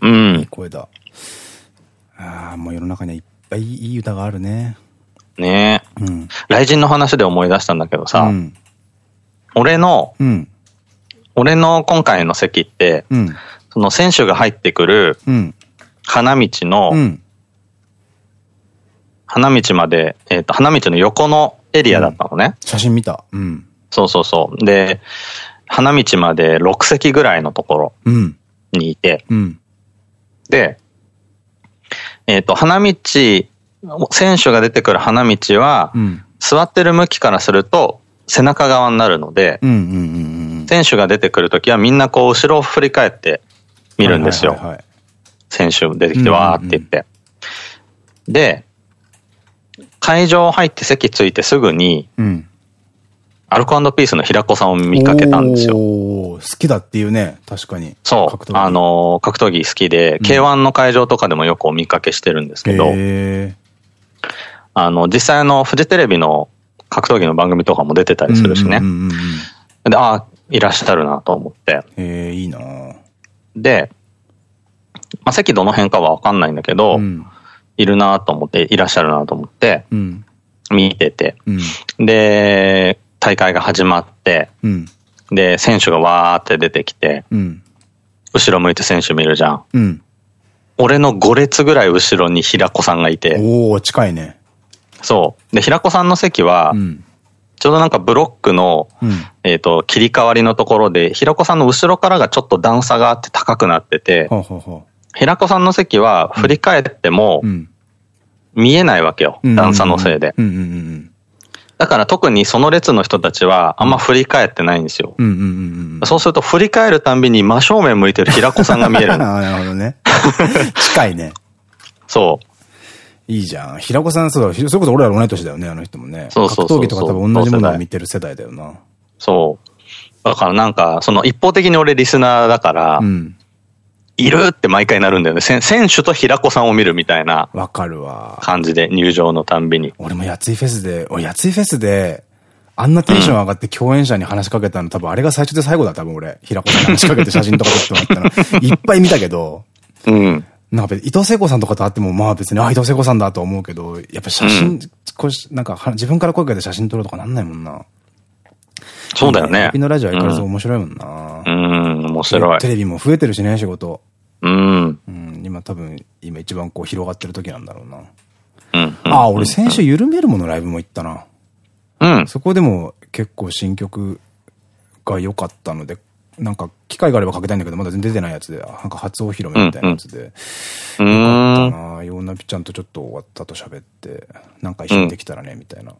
うん。いい声だ。ああ、もう世の中にはいっぱいいい歌があるね。ねえ。うん。雷神の話で思い出したんだけどさ、うん、俺の、うん、俺の今回の席って、うん、その選手が入ってくる、花道の、花道まで、えっ、ー、と、花道の横のエリアだったのね。写真見た。うん。そうそうそう。で、花道まで6席ぐらいのところにいて、うん、で、えっ、ー、と、花道、選手が出てくる花道は、うん、座ってる向きからすると背中側になるので、選手が出てくるときはみんなこう後ろを振り返って見るんですよ。選手出てきてわーって言って。で、会場入って席ついてすぐに、うん、アルコピースの平子さんを見かけたんですよ。好きだっていうね、確かに。そう。あの、格闘技好きで、うん、K1 の会場とかでもよくお見かけしてるんですけど、あの、実際のフジテレビの格闘技の番組とかも出てたりするしね。で、ああ、いらっしゃるなと思って。へえ、いいなで、まあ、席どの辺かはわかんないんだけど、うん、いるなと思って、いらっしゃるなと思って、うん、見てて、うん、で、大会が始まって、で、選手がわーって出てきて、後ろ向いて選手見るじゃん。俺の5列ぐらい後ろに平子さんがいて。おお近いね。そう。で、平子さんの席は、ちょうどなんかブロックの、えっと、切り替わりのところで、平子さんの後ろからがちょっと段差があって高くなってて、平子さんの席は振り返っても、見えないわけよ。段差のせいで。だから特にその列の人たちはあんま振り返ってないんですよ。そうすると振り返るたんびに真正面向いてる平子さんが見える。なるほどね。近いね。そう。いいじゃん。平子さん、そうだ、それこそ俺ら同い年だよね、あの人もね。そうそうそう格闘技とか多分同じものを見てる世代だよな。そう。だからなんか、その一方的に俺リスナーだから、うん、いるって毎回なるんだよね。選手と平子さんを見るみたいな。わかるわ。感じで、入場のたんびに。俺もやついフェスで、俺やついフェスで、あんなテンション上がって共演者に話しかけたの、多分あれが最初で最後だ、多分俺。平子さんに話しかけて写真とか撮ってもらったの。いっぱい見たけど。うん。なんか伊藤聖子さんとかと会っても、まあ別に、あ、伊藤聖子さんだと思うけど、やっぱ写真、うん、こうなんか自分から声かけて写真撮るとかなんないもんな。そうだよね。ピのラジオ相変わらず面白いもんな。うん、面白い。テレビも増えてるしね、仕事。うん。うん、今多分、今一番こう広がってる時なんだろうな。うん。ああ、俺先週緩めるものライブも行ったな。うん。そこでも結構新曲が良かったので、なんか、機会があればかけたいんだけど、まだ全然出てないやつで、なんか初お披露目みたいなやつで。うん、よかったなヨーナピちゃんとちょっと終わったと喋って、なんか一緒にできたらね、みたいな。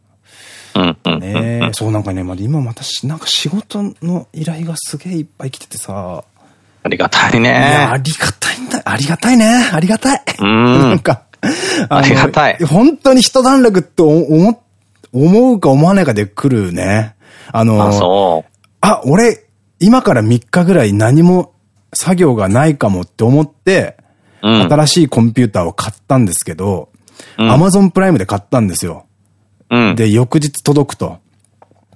うん。ねそうなんかね、まだ今またし、なんか仕事の依頼がすげえいっぱい来ててさ。ありがたいね。いや、ありがたいんだ。ありがたいね。ありがたい。うん。なんか、ありがたい。本当に一段落って思、思うか思わないかで来るね。あの、あ、そう。あ、俺、今から3日ぐらい何も作業がないかもって思って、うん、新しいコンピューターを買ったんですけど、アマゾンプライムで買ったんですよ。うん、で、翌日届くと。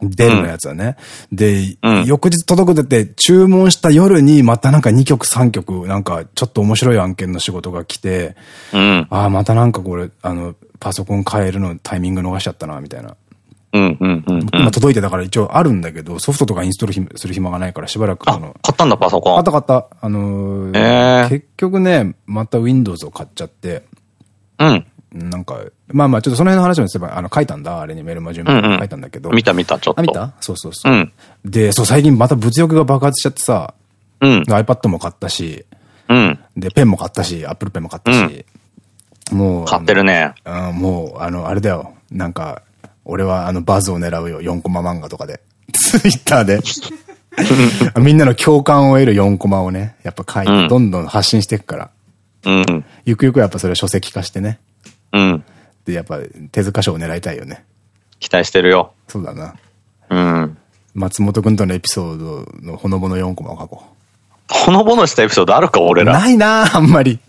デルのやつはね。うん、で、翌日届くって注文した夜にまたなんか2曲3曲なんかちょっと面白い案件の仕事が来て、ああ、またなんかこれ、あの、パソコン変えるのタイミング逃しちゃったな、みたいな。今届いてたから一応あるんだけど、ソフトとかインストールする暇がないからしばらくその。買ったんだ、パソコン。買った買った。あのー、えー、結局ね、また Windows を買っちゃって、うん。なんか、まあまあちょっとその辺の話もすれば、あの、書いたんだ、あれにメルマジュン書いたんだけど。見た見た、ちょっと。あ、見た？そうそうそう。うん、で、そう、最近また物欲が爆発しちゃってさ、うん。iPad も買ったし、うん。で、ペンも買ったし、Apple ペンも買ったし、うん、もう。買ってるね。うん、もう、あの、あれだよ。なんか、俺はあのバズを狙うよ、4コマ漫画とかで。ツイッターで。みんなの共感を得る4コマをね、やっぱ書いて、どんどん発信していくから。うん。ゆくゆくやっぱそれを書籍化してね。うん。で、やっぱ手塚賞を狙いたいよね。期待してるよ。そうだな。うん。松本くんとのエピソードのほのぼの4コマを書こう。ほのぼのしたエピソードあるか、俺ら。ないなあんまり。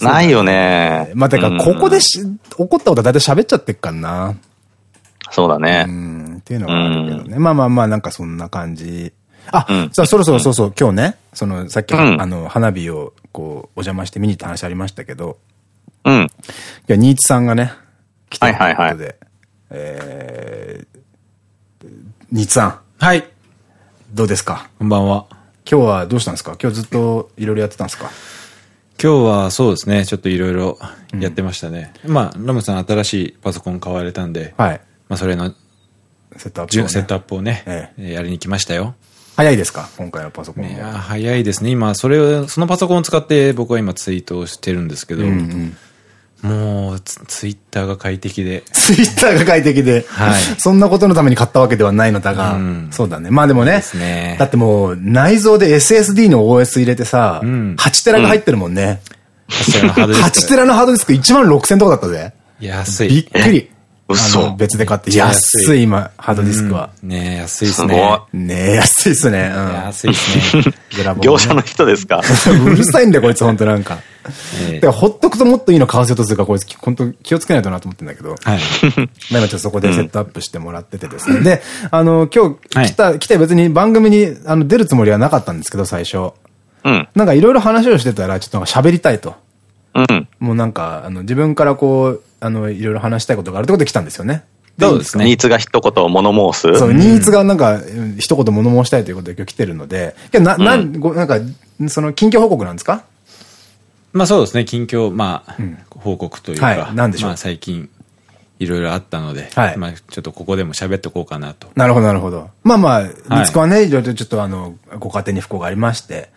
ないよね。まあ、てか、ここでし、怒ったことは大体喋っちゃってっかんな。そうだね。うん、っていうのがあるけどね。まあまあまあ、なんかそんな感じ。あ、さあ、そろそろそうそう、今日ね、その、さっき、あの、花火を、こう、お邪魔して見に行った話ありましたけど、うん。いや、ニーツさんがね、来たということで。はいはいはい、えー、ニーツさん。はい。どうですか？こんばんは。今日はどうしたんですか？今日ずっといろいろやってたんですか？今日はそうですね、ちょっといろいろやってましたね。うん、まあ、ラムさん新しいパソコン買われたんで、はい。まあ、それの、セットアップを、ね、セットアップをね、ええ、やりに来ましたよ。早いですか？今回のパソコンいや、早いですね。今、それを、そのパソコンを使って僕は今ツイートをしてるんですけど、うんうんもうツ、ツイッターが快適で。ツイッターが快適で。はい。そんなことのために買ったわけではないのだが、うん、そうだね。まあでもね。ですね。だってもう、内蔵で SSD の OS 入れてさ、うん、8テラが入ってるもんね。うん、8テラのハードディスク1万6000とかだったぜ。安い。びっくり。嘘。別で買って。安い、今、ハードディスクは。ねえ、安いっすね。ねえ、安いっすね。安いっすね。業者の人ですか？うるさいんだよ、こいつ、ほんとなんか。で、ほっとくともっといいの買わせようとするから、こいつ、本当気をつけないとなと思ってんだけど。はい。今ちょっとそこでセットアップしてもらっててですね。で、あの、今日来た、来て別に番組にあの出るつもりはなかったんですけど、最初。うん。なんかいろいろ話をしてたら、ちょっと喋りたいと。うん。もうなんか、あの、自分からこう、あの、いろいろ話したいことがあるってことで来たんですよね。そうですね。ニーツが一言物申すそう、ニーツがなんか、一言物申したいということで今日来てるので、な、な、なんか、その、近況報告なんですか？まあそうですね、近況、まあ、報告というか、はい、なんでしょう？まあ最近、いろいろあったので、はい、まあちょっとここでも喋っておこうかなと。なるほど、なるほど。まあまあ、ニーツはね、いろいろちょっとあの、ご家庭に不幸がありまして、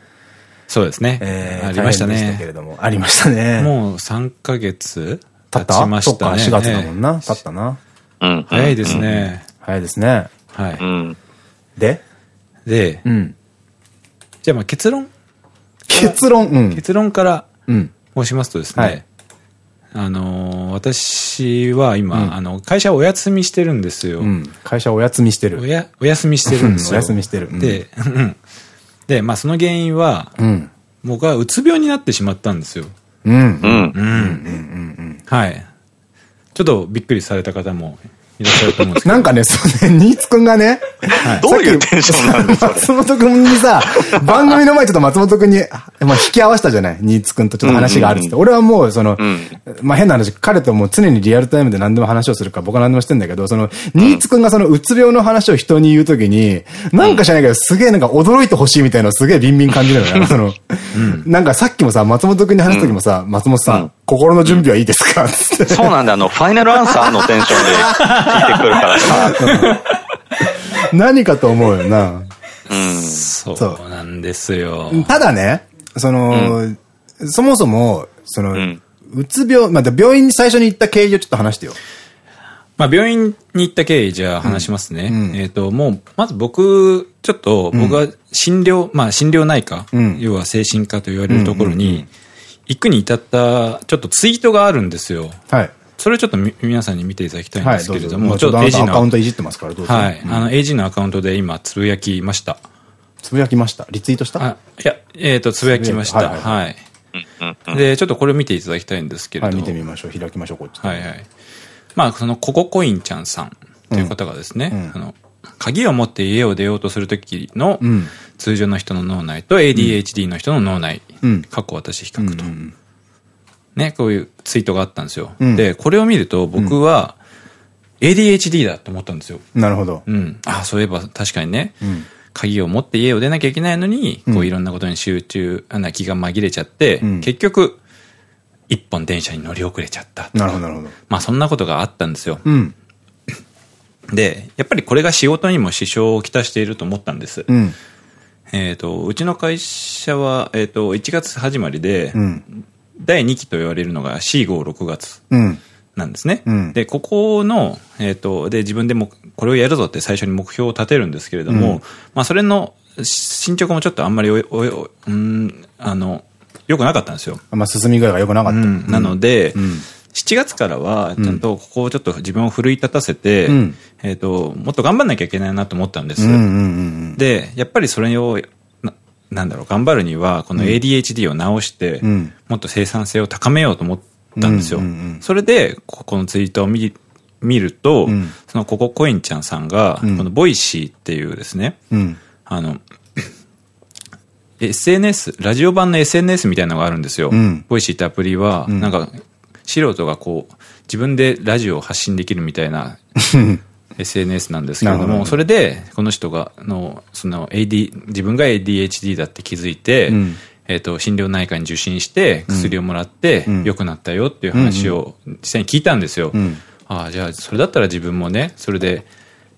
そうですね。えー、ありましたね。けれども、ありましたね。もう3ヶ月経ちましたね。4月だもんな。経ったな。うん。早いですね。早いですね。はい。で？で、うん。じゃあまあ結論結論？うん。結論から申しますとですね、あの私は今、あの、会社お休みしてるんですよ。会社お休みしてる。おや、お休みしてるんですよ。お休みしてる。で、で、まあその原因は、僕はうつ病になってしまったんですよ。うん。うん。うん。うん。はい。ちょっとびっくりされた方もいらっしゃると思うんですけど。なんかね、そうね、新津くんがね、どういうテンションなんですか松本くんにさ、番組の前ちょっと松本くんに、まあ、引き合わせたじゃない？新津くんとちょっと話があるっって。俺はもう、その、まあ変な話、彼ともう常にリアルタイムで何でも話をするから僕は何でもしてんだけど、その、新津くんがその、うつ病の話を人に言うときに、なんか知らないけど、すげえなんか驚いてほしいみたいなのすげえビンビン感じるのよ。その、なんかさっきもさ、松本くんに話すときもさ、松本さん、心の準備はいいですか？そうなんだ、あの、ファイナルアンサーのテンションで聞いてくるからさ。何かと思うよな。うん。そうなんですよ。ただね、その、そもそも、その、うつ病、また病院に最初に行った経緯をちょっと話してよ。まあ、病院に行った経緯じゃあ話しますね。うん、えっと、もう、まず僕、ちょっと、僕は診療、まあ、診療内科、うん、要は精神科と言われるところに、行くに至った、ちょっとツイートがあるんですよ。はい。それをちょっと皆さんに見ていただきたいんですけれども、ちょっと AG のアカウントいじってますからどうぞ。はい。あの AG のアカウントで今つぶやきました。つぶやきました？リツイートした？あいや、えっと、つぶやきました。はい。で、ちょっとこれを見ていただきたいんですけれども。はい、見てみましょう。開きましょう、こっち。はいはい。まあ、そのコココインちゃんさんという方がですね、あの、鍵を持って家を出ようとするときの、通常の人の脳内と ADHD の人の脳内、過去私比較と。ね、こういうツイートがあったんですよ。うん、で、これを見ると僕は ADHD だと思ったんですよ。なるほど。うん。あ、そういえば確かにね、うん、鍵を持って家を出なきゃいけないのに、こういろんなことに集中、な気が紛れちゃって、うん、結局、一本電車に乗り遅れちゃった。なるほど、なるほど。まあそんなことがあったんですよ。うん。で、やっぱりこれが仕事にも支障をきたしていると思ったんです。うん。えっと、うちの会社は、えっ、ー、と、1月始まりで、うん、第2期と言われるのが4、5、6月なんですね。うん、で、ここの、えっ、ー、と、で、自分でもこれをやるぞって最初に目標を立てるんですけれども、うん、まあ、それの進捗もちょっとあんまりおおお、うん、あの、良くなかったんですよ。まあ、進み具合が良くなかった。うん、なので、7月からは、ちゃんとここをちょっと自分を奮い立たせて、えっと、もっと頑張んなきゃいけないなと思ったんです。で、やっぱりそれをなんだろう、頑張るには、この ADHD を直して、もっと生産性を高めようと思ったんですよ。それで、ここのツイートを見見ると、うん、そのコココインちゃんさんが、このボイシーっていうですね、うん、あの、SNS、ラジオ版の SNS みたいなのがあるんですよ。うん、ボイシーってアプリは、なんか、素人がこう、自分でラジオを発信できるみたいな SNS なんですけれども、それで、この人が、の、その AD、自分が ADHD だって気づいて、うん、えっと、診療内科に受診して、薬をもらって、良くなったよっていう話を実際に聞いたんですよ。ああ、じゃあ、それだったら自分もね、それで、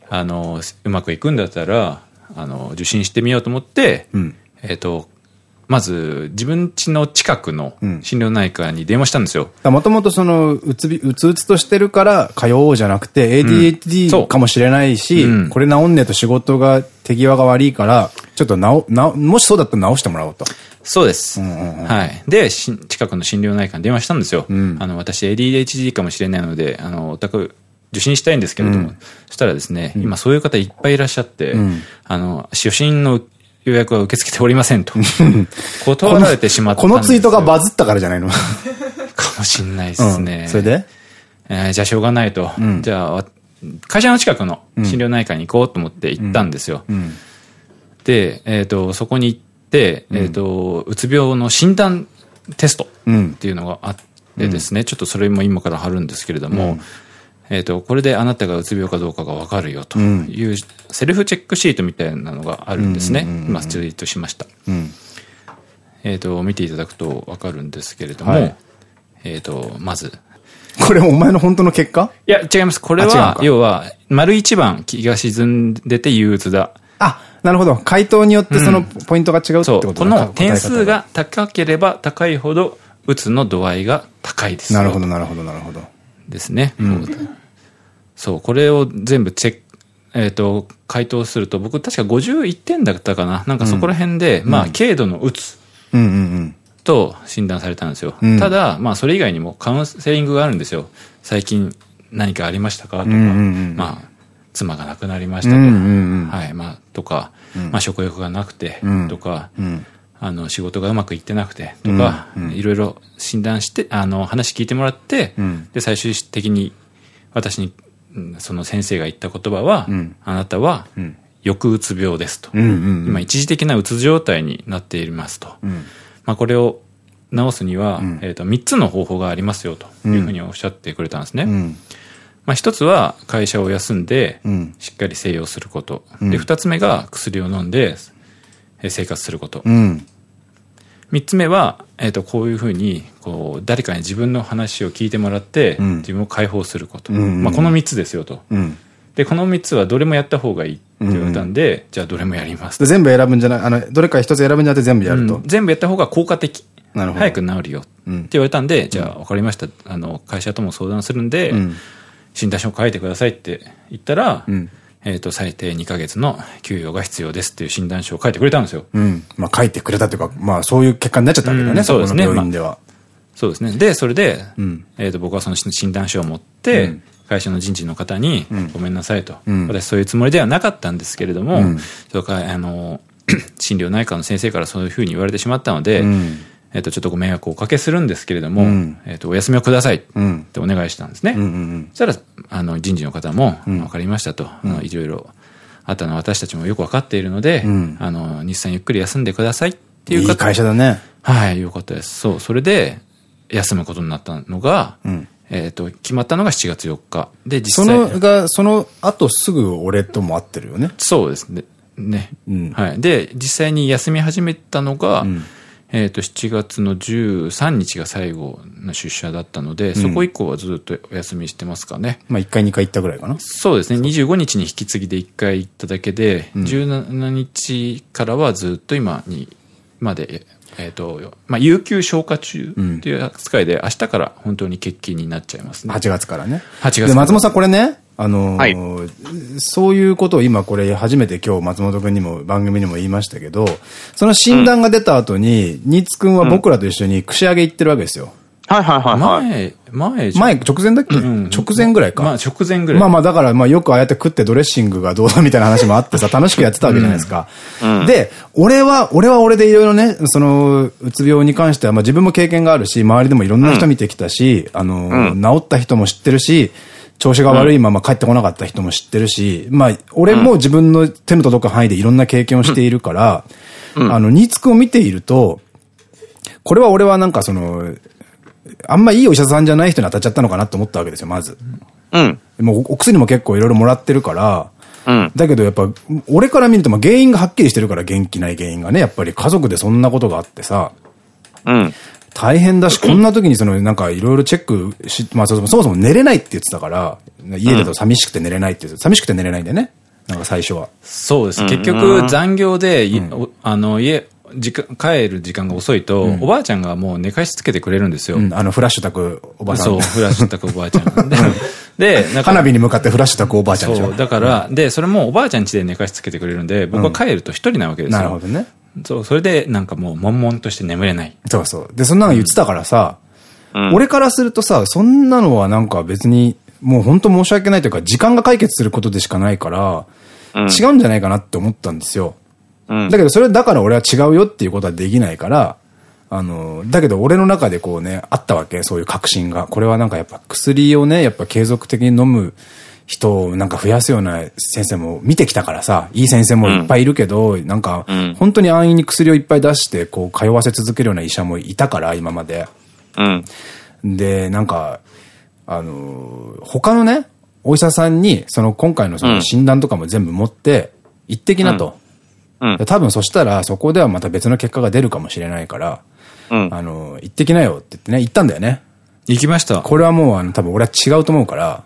あの、うまくいくんだったら、あの、受診してみようと思って、うん、えっと、まず、自分家の近くの心療内科に電話したんですよ。もともとその、うつび、うつうつとしてるから通おうじゃなくて、ADHD、かもしれないし、うん、これ治んねえと仕事が手際が悪いから、ちょっと治、な、もしそうだったら治してもらおうと。そうです。はい。で、近くの心療内科に電話したんですよ。うん、あの、私 ADHD かもしれないので、あの、お宅、受診したいんですけれども、うん、そしたらですね、今そういう方いっぱいいらっしゃって、あの、初診の予約は受け付けておりませんと。断られてしまったこのツイートがバズったからじゃないの？かもしんないですね。うん、それで？えー、じゃあしょうがないと。うん、じゃあ、会社の近くの心療内科に行こうと思って行ったんですよ。うん、で、えっ、ー、と、そこに行って、えっ、ー、と、うつ病の診断テストっていうのがあってですね、ちょっとそれも今から貼るんですけれども、えっと、これであなたがうつ病かどうかがわかるよという、セルフチェックシートみたいなのがあるんですね。今ツイートしました。うん、えっと、見ていただくとわかるんですけれども、はい、えっと、まず。これお前の本当の結果？いや、違います。これは、要は、丸一番気が沈んでて憂鬱だ。あ、なるほど。回答によってそのポイントが違うってことこの点数が高ければ高いほど、うつの度合いが高いです。なるほど、なるほど、なるほど。ですね。うん、そう、これを全部チェック、えっ、ー、と、回答すると、僕確か51点だったかな。なんかそこら辺で、うん、まあ、軽度のうつ。と診断されたんですよ。うん、ただ、まあ、それ以外にもカウンセリングがあるんですよ。最近何かありましたか？とか、まあ、妻が亡くなりましたとか、はい、まあ、とか、まあ、食欲がなくて、とか、あの、仕事がうまくいってなくて、とか、いろいろ診断して、あの、話聞いてもらって、で、最終的に私にその先生が言った言葉は、あなたは、抑うつ病ですと。今、一時的なうつ状態になっていますと。まあ、これを治すには、えっと、3つの方法がありますよというふうにおっしゃってくれたんですね。まあ、一つは会社を休んで、しっかり静養すること。で、二つ目が薬を飲んで、生活すること。三つ目は、えっ、ー、と、こういうふうに、こう、誰かに自分の話を聞いてもらって、うん、自分を解放すること。まあ、この三つですよと。うん、で、この三つはどれもやった方がいいって言われたんで、うんうん、じゃあどれもやります全部選ぶんじゃない、あの、どれか一つ選ぶんじゃなくて全部やると。うん、全部やった方が効果的。なるほど。早く治るよ。って言われたんで、じゃあ分かりました。あの、会社とも相談するんで、診断書を書いてくださいって言ったら、えっ、と、最低2ヶ月の給与が必要ですっていう診断書を書いてくれたんですよ。うん。まあ書いてくれたというか、まあそういう結果になっちゃったわけだね、うん、そうですね。病院では、まあ。そうですね。で、それで、うん、えっと、僕はその診断書を持って、うん、会社の人事の方に、ごめんなさいと、私そういうつもりではなかったんですけれども、そか、あの、診療内科の先生からそういうふうに言われてしまったので、えっと、ちょっとご迷惑をおかけするんですけれども、うん、えっと、お休みをくださいってお願いしたんですね。そしたら、あの、人事の方も、わかりましたと、いろいろ、あとの私たちもよくわかっているので、あの、日産ゆっくり休んでくださいっていういい会社だね。はい、よかったです。そう、それで、休むことになったのが、えっと、決まったのが7月4日。で、実際。そのが、その後すぐ俺とも会ってるよね。そうですね。ね。うん、はい。で、実際に休み始めたのが、うんえっ、と、7月の13日が最後の出社だったので、うん、そこ以降はずっとお休みしてますかね。まあ1回2回行ったぐらいかな。そうですね。25日に引き継ぎで1回行っただけで、うん、17日からはずっと今に、まで、えっ、ー、と、まあ、有給消化中っていう扱いで、明日から本当に欠勤になっちゃいますね。8月からね。8月で、松本さんこれね、あのーはい、そういうことを今これ初めて今日松本君にも番組にも言いましたけど、その診断が出た後に、新津君は僕らと一緒に串揚げ行ってるわけですよ。はいはいはい前、前、前、直前だっけ、うん、直前ぐらいか。まあ直前ぐらい。まあまあだから、まあよくああやって食ってドレッシングがどうだみたいな話もあってさ、楽しくやってたわけじゃないですか。うん、で、俺は、俺は俺でいろいろね、その、うつ病に関しては、まあ自分も経験があるし、周りでもいろんな人見てきたし、あの、治った人も知ってるし、調子が悪いまま帰ってこなかった人も知ってるし、まあ、俺も自分の手の届く範囲でいろんな経験をしているから、あの、ニーツクを見ていると、これは俺はなんかその、あんまいいお医者さんじゃない人に当たっちゃったのかなと思ったわけですよ、まず。うん。もうお薬も結構いろいろもらってるから、うん、だけどやっぱ、俺から見ると、まあ原因がはっきりしてるから元気ない原因がね、やっぱり家族でそんなことがあってさ、うん。大変だし、こんな時にその、なんかいろいろチェックし、まあそもそも寝れないって言ってたから、家だと寂しくて寝れないって言って、寂しくて寝れないんだよね。なんか最初は。そうです。結局残業で、あの、家、時間、帰る時間が遅いと、おばあちゃんがもう寝かしつけてくれるんですよ。あの、フラッシュ炊くおばあちゃん。そう、フラッシュ炊くおばあちゃん。で、で、花火に向かってフラッシュ炊くおばあちゃんそう、だから、で、それもおばあちゃん家で寝かしつけてくれるんで、僕は帰ると一人なわけですよ。なるほどね。そう、それでなんかもう悶々として眠れない。そうそう。で、そんなの言ってたからさ、俺からするとさ、そんなのはなんか別に、もう本当申し訳ないというか、時間が解決することでしかないから、違うんじゃないかなって思ったんですよ。だけどそれだから俺は違うよっていうことはできないから、あの、だけど俺の中でこうね、あったわけ、そういう確信が。これはなんかやっぱ薬をね、やっぱ継続的に飲む人をなんか増やすような先生も見てきたからさ、いい先生もいっぱいいるけど、うん、なんか、本当に安易に薬をいっぱい出して、こう、通わせ続けるような医者もいたから、今まで。うん。で、なんか、あの、他のね、お医者さんに、その今回のその診断とかも全部持って、行ってきなと。うん、多分そしたら、そこではまた別の結果が出るかもしれないから、うん、あの、行ってきなよって言ってね、行ったんだよね。行きました。これはもう、あの、多分俺は違うと思うから、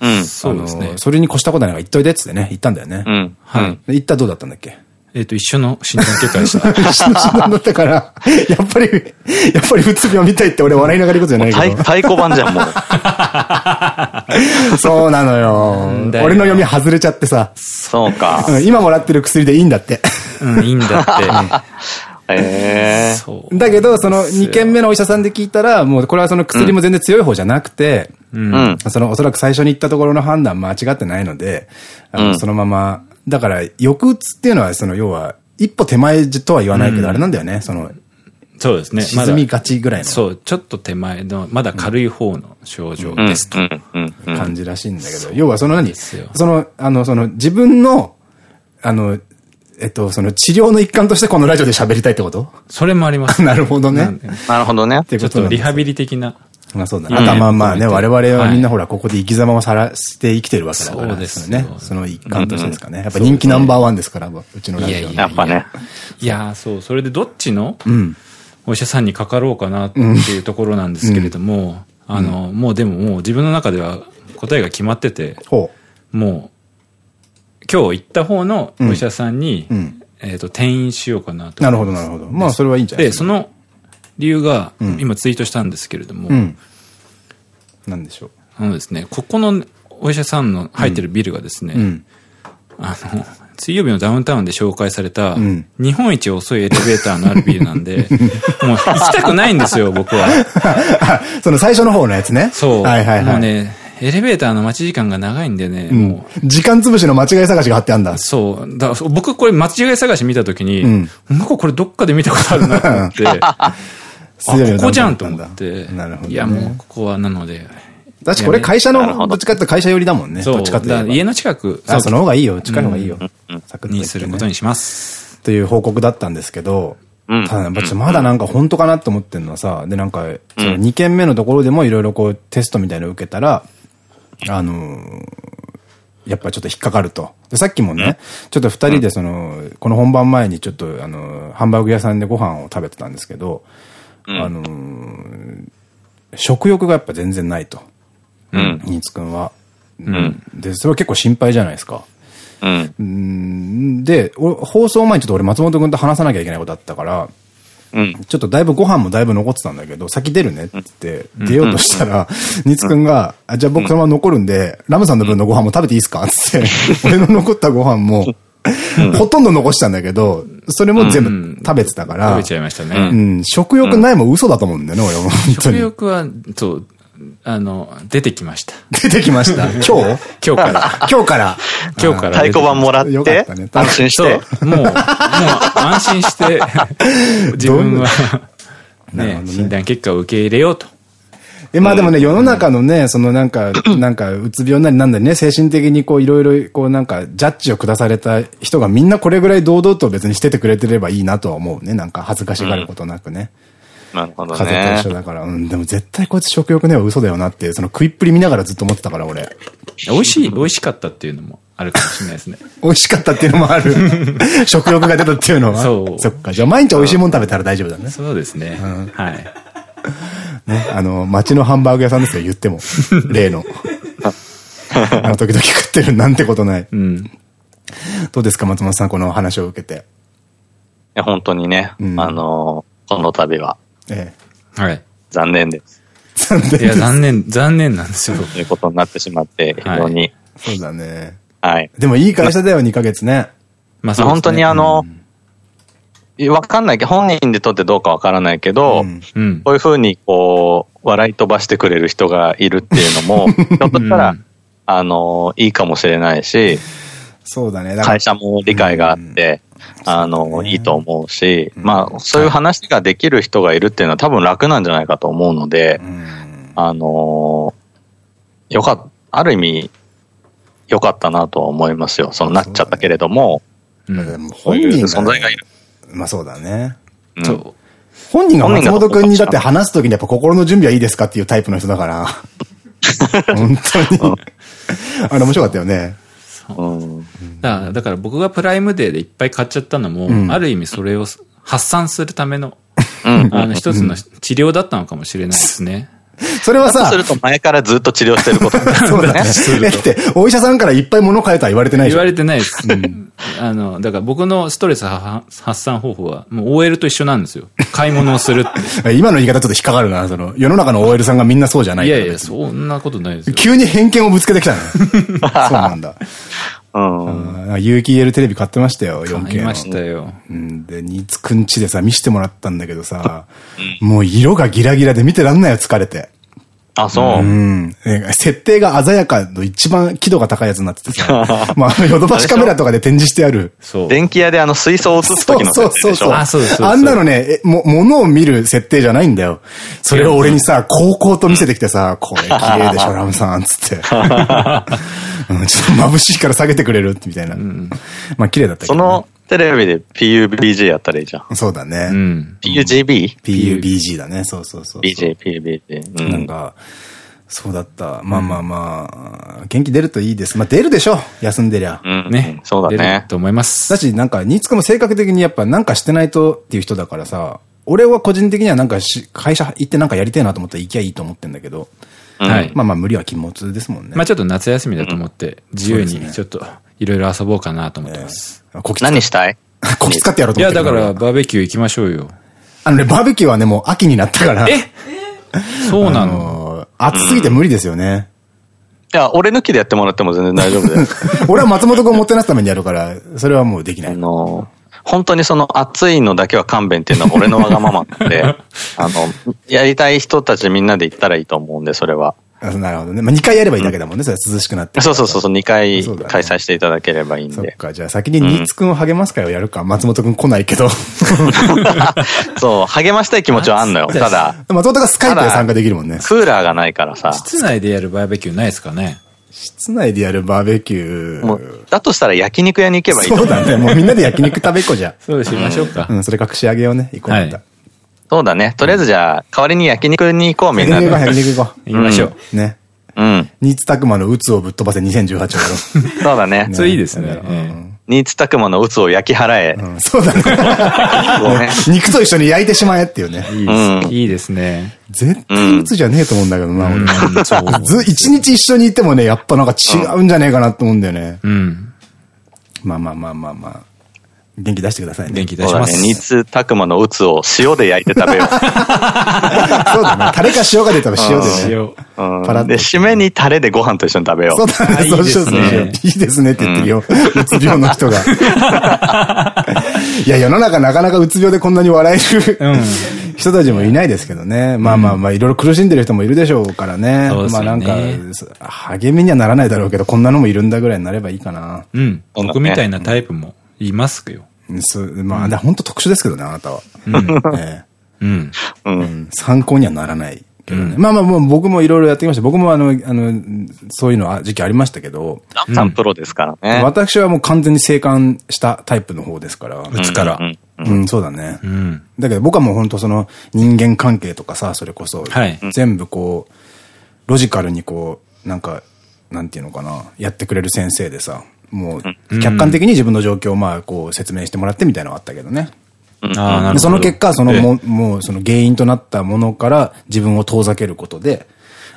うん。そうですね。それに越したことないから行っといてっつってね、行ったんだよね。うん。はい。行ったらどうだったんだっけ？えっと、一緒の診断結果でした。一緒の診断 だったから、やっぱり、やっぱりうつ病みたいって俺笑いながら言うことじゃないけど。太鼓判じゃん、もう。そうなのよ。俺の読み外れちゃってさ。そうか。今もらってる薬でいいんだって。うん、いいんだって。ええ。だけど、その2件目のお医者さんで聞いたら、もうこれはその薬も全然強い方じゃなくて、うん、そのおそらく最初に言ったところの判断間違ってないので、あの、そのまま、だから、抑うつっていうのは、その要は、一歩手前とは言わないけど、あれなんだよね、その、そうですね。沈みがちぐらいの。そう、ちょっと手前の、まだ軽い方の症状ですと。感じらしいんだけど、要はその何その、あの、その自分の、あの、えっと、その治療の一環としてこのラジオで喋りたいってこと？それもあります。なるほどね。なるほどね。ってちょっとリハビリ的な。まあそうだね。あとはまあまあね、我々はみんなほら、ここで生き様をさらして生きてるわけだから。そうですね。その一環としてですかね。やっぱ人気ナンバーワンですから、うちのラジオ。やっぱね。いやそう、それでどっちのお医者さんにかかろうかなっていうところなんですけれども、あの、もうでももう自分の中では答えが決まってて、もう、今日行った方のお医者さんに、えっと、転院しようかなと。なるほど、なるほど。まあ、それはいいんじゃないでその理由が、今ツイートしたんですけれども、なんでしょう。あのですね、ここのお医者さんの入ってるビルがですね、あの、水曜日のダウンタウンで紹介された、日本一遅いエレベーターのあるビルなんで、もう行きたくないんですよ、僕は。その最初の方のやつね。そう。はいはいはい。もうね、エレベーターの待ち時間が長いんでね、もう。時間潰しの間違い探しが貼ってあんだ。そう。だ僕これ間違い探し見たときに、うん、僕これどっかで見たことあるなと思って、あ、ここじゃんと思って。なるほど、いやもうここはなので。確かこれ会社の、どっちかって会社寄りだもんね。そう。どっちかって家の近く。あ、その方がいいよ。近い方がいいよ。サクッと。にすることにします。という報告だったんですけど、ただ、まだなんか本当かなって思ってんのはさ、でなんか、その2件目のところでもいろいろこうテストみたいなの受けたら、あのー、やっぱちょっと引っかかると。で、さっきもね、ちょっと二人でその、この本番前にちょっとあの、ハンバーグ屋さんでご飯を食べてたんですけど、うん、あのー、食欲がやっぱ全然ないと。うん。新津くんは。うん。で、それは結構心配じゃないですか。うん。で、放送前にちょっと俺松本くんと話さなきゃいけないことあったから、うん、ちょっとだいぶご飯もだいぶ残ってたんだけど、先出るねって言って、出ようとしたら、ニツくんが、あ、じゃあ僕そのまま残るんで、ラムさんの分のご飯も食べていいですかって、俺の残ったご飯も、ほとんど残したんだけど、それも全部食べてたから。食べちゃいましたね。うん。食欲ないも嘘だと思うんだよね、俺も。食欲は、そう、あの、出てきました。出てきました。今日？今日から。今日から？今日から。太鼓判もらって、安心して。もう、もう安心して、自分は、ね、診断結果を受け入れようと。え、まあでもね、世の中のね、そのなんか、なんか、うつ病なりなんだりね、精神的にこう、いろいろ、こうなんか、ジャッジを下された人がみんなこれぐらい堂々と別にしててくれてればいいなとは思うね。なんか、恥ずかしがることなくね。なるほどね。風と一緒だから。うん、でも絶対こいつ食欲ねは嘘だよなって、その食いっぷり見ながらずっと思ってたから、俺。美味しい、美味しかったっていうのもあるかもしれないですね。美味しかったっていうのもある。食欲が出たっていうのは。そう。そっか。じゃあ毎日美味しいもの食べたら大丈夫だね。そうですね。うん、はい。ね、あの、街のハンバーグ屋さんですよ、言っても。例の。あの、時々食ってるなんてことない。うん。どうですか、松本さん、この話を受けて。いや、本当にね、うん、あの、この度は。ええ。はい。残念です。残念いや、残念、残念なんですよ。ということになってしまって、非常に。はい、そうだね。はい。でもいい会社だよ、2ヶ月ね。まあ、ね、本当にあの、わかんないけど、本人でとってどうかわからないけど、うん、こういうふうにこう、笑い飛ばしてくれる人がいるっていうのも、ひょっとしたら、あの、いいかもしれないし、そうだね。だ会社も理解があって、あの、いいと思うし、まあ、そういう話ができる人がいるっていうのは多分楽なんじゃないかと思うので、あの、よかった、ある意味、良かったなとは思いますよ。そのなっちゃったけれども、本人存在がいる。まあそうだね。そう。本人が松本くんにだって話すときにやっぱ心の準備はいいですかっていうタイプの人だから。本当に。あれ面白かったよね。だだから僕がプライムデーでいっぱい買っちゃったのも、うん、ある意味それを発散するための、あの一つの治療だったのかもしれないですね。それはさ。そうすると前からずっと治療してること そうだね。だって、お医者さんからいっぱい物買えとは言われてない言われてないです。うん、あの、だから僕のストレス発散方法は、もう OL と一緒なんですよ。買い物をするって。今の言い方ちょっと引っかかるな。その、世の中の OL さんがみんなそうじゃないいやいや、そんなことないですよ。急に偏見をぶつけてきたね。そうなんだ。うん。有機 EL テレビ買ってましたよ、4K 買いましたよ。うん。で、ニーツくんちでさ、見してもらったんだけどさ、もう色がギラギラで見てらんないよ、疲れて。あ、そう。うん。設定が鮮やかの一番輝度が高いやつになっててさ。まあ、ヨドバシカメラとかで展示してある。そう。電気屋であの水槽を映す時の設定でしょあ、そうそうあんなのね、も、ものを見る設定じゃないんだよ。それを俺にさ、高校と見せてきてさ、これ綺麗でしょ、ラムさん、つって。うん、ちょっと眩しいから下げてくれるみたいな。まあ、綺麗だったけど。その、テレビで PUBG やったらいいじゃん。そうだね。うん。PUGB?PUBG だね。そうそうそう。BJ、PUBG。なんか、そうだった。まあまあまあ、元気出るといいです。まあ出るでしょ休んでりゃ。ね。そうだね。と思います。だし、なんか、ニーツくも性格的にやっぱなんかしてないとっていう人だからさ、俺は個人的にはなんか会社行ってなんかやりたいなと思ったら行きゃいいと思ってんだけど、はい。まあまあ無理は禁物ですもんね。まあちょっと夏休みだと思って、自由にちょっといろいろ遊ぼうかなと思ってます。何したい？こき使ってやろうと思って。いやだからバーベキュー行きましょうよ。あのね、バーベキューはね、もう秋になったから。え？そうなの？暑すぎて無理ですよね。いや、俺抜きでやってもらっても全然大丈夫だよ。俺は松本君をもてなすためにやるから、それはもうできない。あの本当にその暑いのだけは勘弁っていうのは俺のわがままなんで、あの、やりたい人たちみんなで行ったらいいと思うんで、それは。なるほどね。まあ、2回やればいいだけだもんね。それ涼しくなって。そうそうそう、2回開催していただければいいんで。そっか、じゃあ先にニーツくんを励ます会をやるか。松本くん来ないけど。そう、励ましたい気持ちはあんのよ。ただ。松本がスカイプで参加できるもんね。クーラーがないからさ。室内でやるバーベキューないですかね室内でやるバーベキュー。だとしたら焼肉屋に行けばいいそうだね。もうみんなで焼肉食べっこじゃ。そうしましょうか。うん、それ隠し上げようね。行こう。そうだね。とりあえずじゃあ、代わりに焼肉に行こう、みんなで。焼肉行こう。行きましょう。ね。うん。ニーツタクマの鬱をぶっ飛ばせ2018をそうだ ね。それいいですね。ニーツタクマの鬱を焼き払え。そうだ ね。肉と一緒に焼いてしまえっていうね。いいですね。絶対鬱じゃねえと思うんだけどな、俺。ず、一日一緒にいてもね、やっぱなんか違うんじゃねえかなと思うんだよね。うん。まあまあまあまあまあ。元気出してくださいね。元気出します。ね、ニツタクマのうつを塩で焼いて食べよう。そうだね。タレか塩が出たら塩でね。塩。パラで、締めにタレでご飯と一緒に食べよう。そうだね。そうしようね。いいですねって言ってるよ。うつ病の人が。いや、世の中なかなかうつ病でこんなに笑える人たちもいないですけどね。まあまあまあ、いろいろ苦しんでる人もいるでしょうからね。まあなんか、励みにはならないだろうけど、こんなのもいるんだぐらいになればいいかな。うん。僕みたいなタイプもいますよ。そう、まあ、本当特殊ですけどね、あなたは。うん。ええ。うん。うん。参考にはならない。けどね。まあまあもう僕もいろいろやってきました。僕もあの、あの、そういうのは時期ありましたけど。さんプロですからね。私はもう完全に生還したタイプの方ですから。うつから。うん、そうだね。うん、だけど僕はもう本当その人間関係とかさ、それこそ、全部こう、ロジカルにこう、なんか、なんていうのかな、やってくれる先生でさ、もう、客観的に自分の状況をまあ、こう説明してもらってみたいなのがあったけどね。その結果、そのも、もうその原因となったものから自分を遠ざけることで、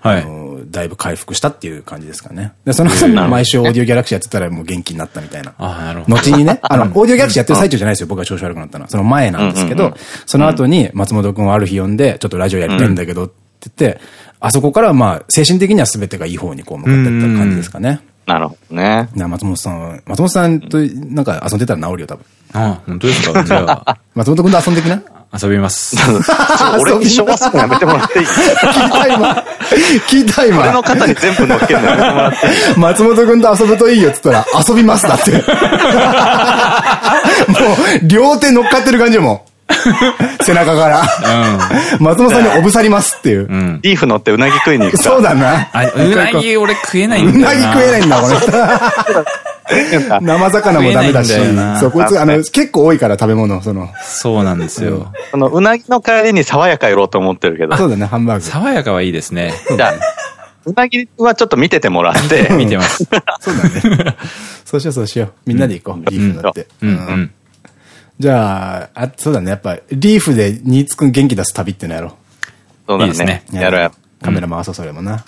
はい、だいぶ回復したっていう感じですかね。で、その後毎週オーディオギャラクシーやってたらもう元気になったみたいな。あなるほど。後にね、あの、オーディオギャラクシーやってる最中じゃないですよ。僕が調子悪くなったのは。その前なんですけど、その後に松本くんをある日呼んで、ちょっとラジオやりたいんだけどって言って、あそこからまあ、精神的には全てがいい方にこう向かっていった感じですかね。なるほどね。松本さん、松本さんとなんか遊んでたら治るよ、多分。ああ、本当ですかじゃあ。松本君と遊んできな遊びます。俺 一緒すのやめてもらっていい？聞い た今。聞いた今。俺の肩に全部乗っけるのやめてもらっていい？松本君と遊ぶといいよっつったら、遊びますだって。もう、両手乗っかってる感じも 背中から。松本さんにおぶさりますっていう。ビーフ乗ってうなぎ食いに行くそうだな。うなぎ俺食えないんだうなぎ食えないんだ、これ。生魚もダメだし。そう、こいつ、あの、結構多いから食べ物、その。そうなんですよ。その、うなぎの帰りに爽やかやろうと思ってるけど。そうだね、ハンバーグ。爽やかはいいですね。じゃあ、うなぎはちょっと見ててもらって。見てます。そうだね。そうしよう、そうしよう。みんなで行こう、ビーフ乗って。うん。じゃあ、あ、そうだね。やっぱ、リーフで新津くん元気出す旅ってのやろう。そうだね。やろうや。カメラ回そう、それもな。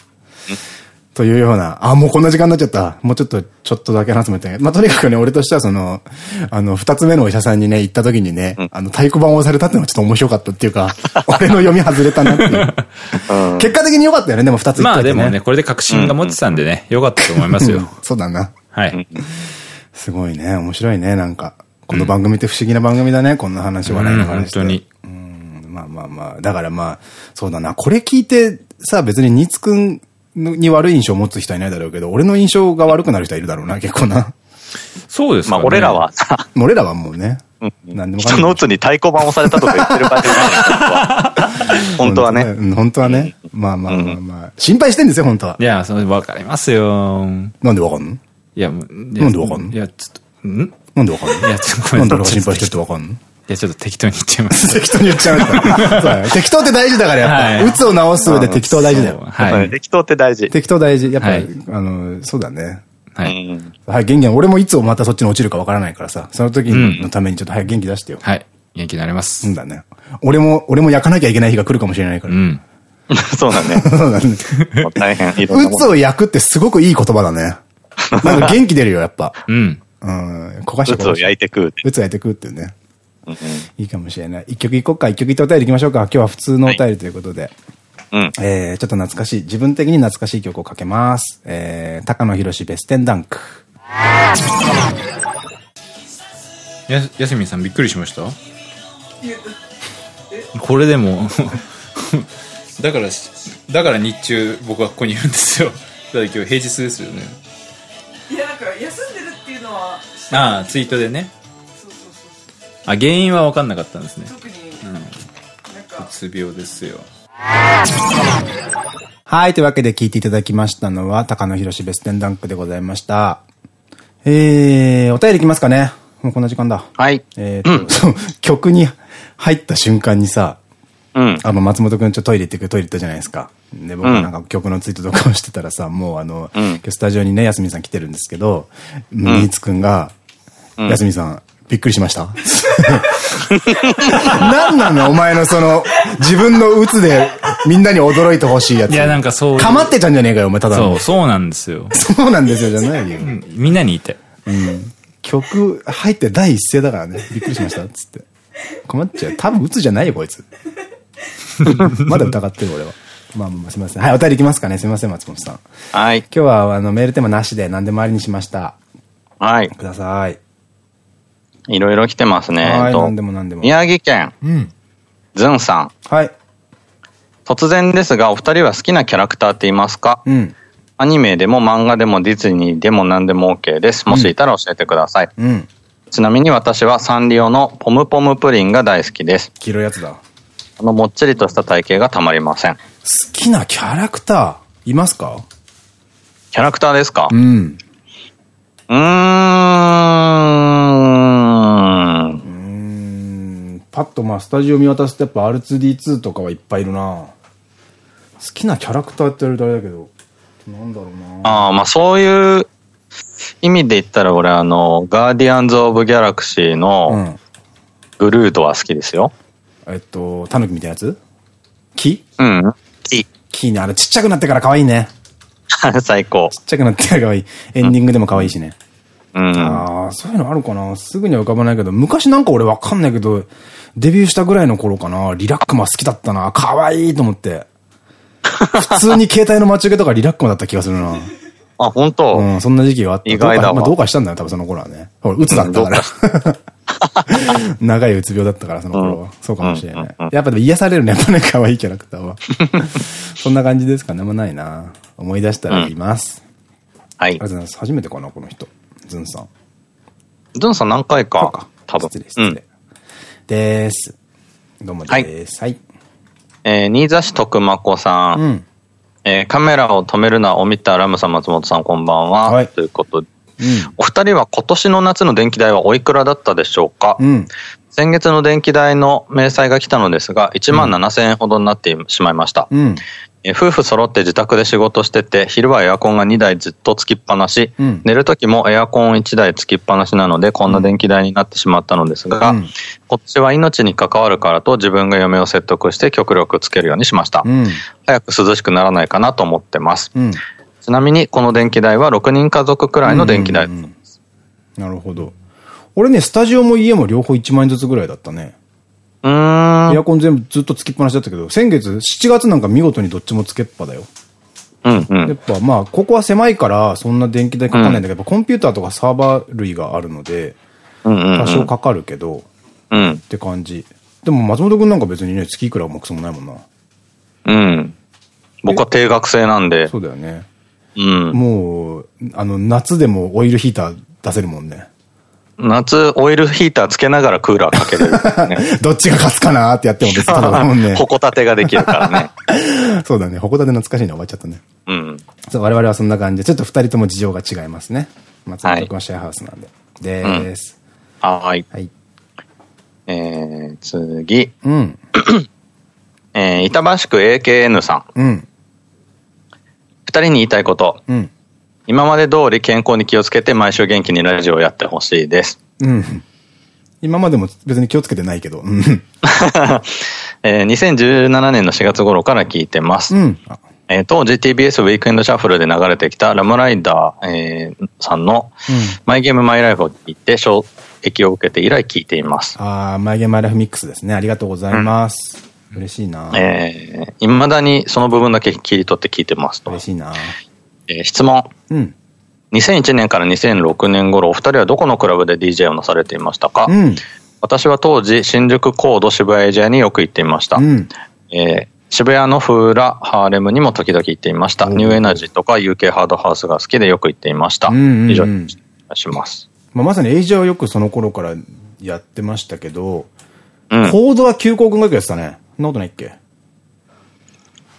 というような、あ、もうこんな時間になっちゃった。もうちょっと、ちょっとだけ話すみたいな。まあ、とにかくね、俺としてはその、あの、二つ目のお医者さんにね、行った時にね、あの、太鼓判を押されたってのがちょっと面白かったっていうか、俺の読み外れたなっていう。結果的に良かったよね、でも二つ行った、まあでもね、これで確信が持ってたんでね、良かったと思いますよ。そうだな。はい。すごいね、面白いね、なんか。この番組って不思議な番組だね、こんな話はないのかな。本当に。うん、まあまあまあ。だからまあ、そうだな。これ聞いて、さ、別にニツくんに悪い印象を持つ人はいないだろうけど、俺の印象が悪くなる人はいるだろうな、結構な。そうですまあ、俺らはさ。俺らはもうね。何でも人のうつに太鼓判をされたとか言ってる場合じゃない本当はね。本当はね。まあまあまあまあ。心配してんですよ、本当は。いや、それわかりますよ。なんでわかんの？いや、なんでわかんの？いや、ちょっと、ん？なんでわかんの？いや、ちょっとなんで俺が心配してるってわかんの？いや、ちょっと適当に言っちゃいます。適当に言っちゃう そう適当って大事だから、やっぱ。うつを治す上で適当大事だよ。はい。適当って大事。適当大事。やっぱり、あの、そうだね。はい。はい、元気俺もいつまたそっちに落ちるかわからないからさ、その時のためにちょっと早く元気出してよ。はい。元気になります。うんだね。俺も、俺も焼かなきゃいけない日が来るかもしれないから。うん。そうだね。そうだね。大変。うつを焼くってすごくいい言葉だね。なんか元気出るよ、やっぱ。うん。うん。焦がしてうつを焼いて食う。うつを焼いて食うってね。いいかもしれない。一曲いこうか。一曲いってお便り行きましょうか。今日は普通のお便りということで。うん。えー、ちょっと懐かしい、自分的に懐かしい曲をかけます。えー、高野博ベステンダンク。や、やすみさんびっくりしました？これでも だから、だから日中僕はここにいるんですよ。だから今日平日ですよね。いや、なんか休ん。ああ、ツイートでね。あ、原因は分かんなかったんですね。特に。うん。なんか。うつ病ですよ。はい。というわけで聞いていただきましたのは、高野博ベステンダンクでございました。えー、お便りいきますかね。もうこんな時間だ。はい。えっと、うん、曲に入った瞬間にさ、うん。あの、松本くんちょっとトイレ行ってくトイレ行ったじゃないですか。で、僕なんか曲のツイートとかをしてたらさ、もうあの、うん、今日スタジオにね、やすみさん来てるんですけど、みつくんが、やすみさん、びっくりしました何なのお前のその、自分の鬱でみんなに驚いてほしいやつ。いや、なんかそう。かまってたんじゃねえかよ、お前、ただそう、そうなんですよ。そうなんですよ、じゃないよ。みんなに言って。うん。曲入って第一声だからね。びっくりしました、つって。困っちゃう。多分鬱じゃないよ、こいつ。まだ疑ってる、俺は。まあまあ、すみません。はい、お便りいきますかね。すみません、松本さん。はい。今日は、あの、メールテーマなしで何でもありにしました。はい。ください。いろいろ来てますね。はい、何でも何でも。宮城県。うん。ずんさん。はい。突然ですが、お二人は好きなキャラクターって言いますか？うん。アニメでも漫画でもディズニーでも何でも OK です。もしいたら教えてください。うん。ちなみに私はサンリオのポムポムプリンが大好きです。黄色いやつだ。あのもっちりとした体型がたまりません。きなキャラクター、いますか？キャラクターですか？うん。うーん。うん。パッとまあ、スタジオ見渡すとやっぱ R2D2 とかはいっぱいいるな好きなキャラクターって言われたらあれだけど、なんだろうなああ、まあそういう意味で言ったら俺あの、ガーディアンズ・オブ・ギャラクシーの、グルートは好きですよ。うん、えっと、タヌキみたいなやつ？木？うん。木。木ね、あれちっちゃくなってから可愛いね。最高。ちっちゃくなってから可愛い。エンディングでも可愛いしね。うん。ああ、そういうのあるかな？すぐには浮かばないけど、昔なんか俺わかんないけど、デビューしたぐらいの頃かなリラックマ好きだったな可愛いと思って。普通に携帯の待ち受けとかリラックマだった気がするな。あ、本当？うん、そんな時期があった。意外だわ。まあ、どうかしたんだよ、多分その頃はね。ほら、うつだったから。長いうつ病だったから、その頃は。そうかもしれない。やっぱでも癒されるね、やっぱね、可愛いキャラクターは。そんな感じですかね、もないな。思い出したら言います。はい。ありがとうございます。初めてかな、この人。ズンさん。ズンさん何回か。多分。失礼、失礼。です。どうもです。はい。えー、新座市徳間子さん。うん。えー、カメラを止めるなを見たラムさん、松本さん、こんばんは。はい、ということお二人は今年の夏の電気代はおいくらだったでしょうか、うん、先月の電気代の明細が来たのですが、1万7000円ほどになってしまいました。うん、夫婦揃って自宅で仕事してて、昼はエアコンが2台ずっとつきっぱなし、うん、寝る時もエアコン1台つきっぱなしなので、こんな電気代になってしまったのですが、うん、今年は命に関わるからと自分が嫁を説得して極力つけるようにしました。うん、早く涼しくならないかなと思ってます。ちなみに、この電気代は6人家族くらいの電気代。なるほど。俺ね、スタジオも家も両方1万円ずつぐらいだったね。うん。エアコン全部ずっとつきっぱなしだったけど、先月、7月なんか見事にどっちもつけっぱだよ。うんうん。やっぱまあ、ここは狭いから、そんな電気代かかんないんだけど、うん、コンピューターとかサーバー類があるので、多少かかるけど、うん。って感じ。でも松本くんなんか別にね、月いくらもくそもないもんな。うん。僕は定額制なんで。そうだよね。うん。もう、あの、夏でもオイルヒーター出せるもんね。夏、オイルヒーターつけながらクーラーかけれる、ね。どっちが勝つかなってやっても別にだもんね。ほこたてができるからね。そうだね。ほこたて懐かしいの終わっちゃったね。うん。そう、我々はそんな感じで、ちょっと二人とも事情が違いますね。松本君はシェアハウスなんで。はい、です。うん、はい。はい。えー、次。うん。えー、板橋区 AKN さん。うん。二人に言いたいこと。うん。今まで通り健康に気をつけて毎週元気にラジオをやってほしいです。うん。今までも別に気をつけてないけど。うん、えー、2017年の4月頃から聞いてます。うん、えー、当時 TBS ウィークエンドシャッフルで流れてきたラムライダー、えー、さんの、マイゲームマイライフを聞いて衝撃を受けて以来聞いています。ああ、マイゲームマイライフミックスですね。ありがとうございます。うん、嬉しいな。えー、未だにその部分だけ切り取って聞いてますと。嬉しいな。えー、質問。うん。2001年から2006年頃、お二人はどこのクラブで DJ をなされていましたか、うん、私は当時、新宿コード渋谷エジアによく行っていました。うん、えー、渋谷のフーラ、ハーレムにも時々行っていました。ニューエナジーとか UK ハードハウスが好きでよく行っていました。以上にします。まあ、まさにエイジアはよくその頃からやってましたけど、うん、コードは急行軍学やってたね。そんなことないっけ？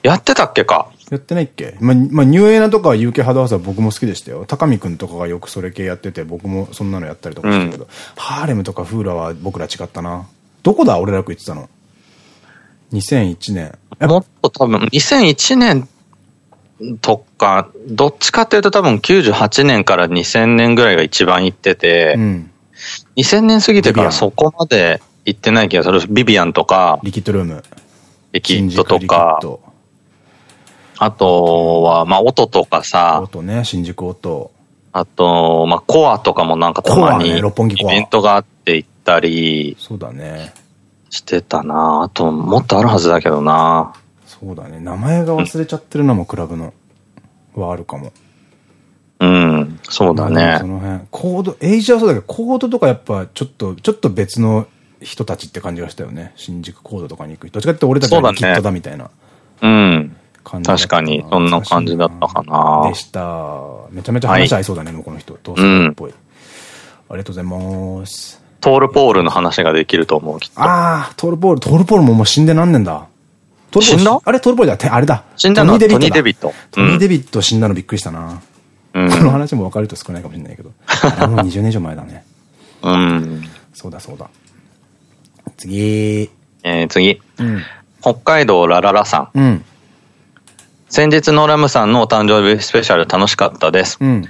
やってたっけか？やってないっけ？まあ、まあ、ニューエナとか UK ハードハウスは僕も好きでしたよ。高見くんとかがよくそれ系やってて、僕もそんなのやったりとかしたけど、うん、ハーレムとかフーラは僕ら違ったな。どこだ俺らよく言ってたの ?2001 年。もっと多分、2001年とか、どっちかっていうと多分98年から2000年ぐらいが一番行ってて、うん、2000年過ぎてからそこまで行ってない気がする。ビビアンとか、リキッドルーム。リキッドとか、あとは、まあ、音とかさ。音ね、新宿音。あと、まあ、コアとかもなんかたまに、イベントがあって行ったり、そうだね。してたなあと、もっとあるはずだけどなそうだね。名前が忘れちゃってるのも、クラブの、はあるかも。うん、そうだね。その辺。コード、エイジはそうだけど、コードとかやっぱ、ちょっと、ちょっと別の人たちって感じがしたよね。新宿コードとかに行く。どっちかって俺たちがキットだみたいな。うね、うん。確かに、そんな感じだったかな。でした。めちゃめちゃ話合いそうだね、はい、この人。トースっぽい、うん。ありがとうございます。トールポールの話ができると思う、きっと。ああ、トールポール、トールポールももう死んで何年だ死んだ？あれトルボイだ。あれだ。死んだの？はトニー・デビット。トニー・デビット死んだのびっくりしたな。この話も分かると少ないかもしれないけど。あれも20年以上前だね。うん。そうだそうだ。次。えー、次。うん、北海道ラララさん。うん。先日のラムさんのお誕生日スペシャル楽しかったです。うん。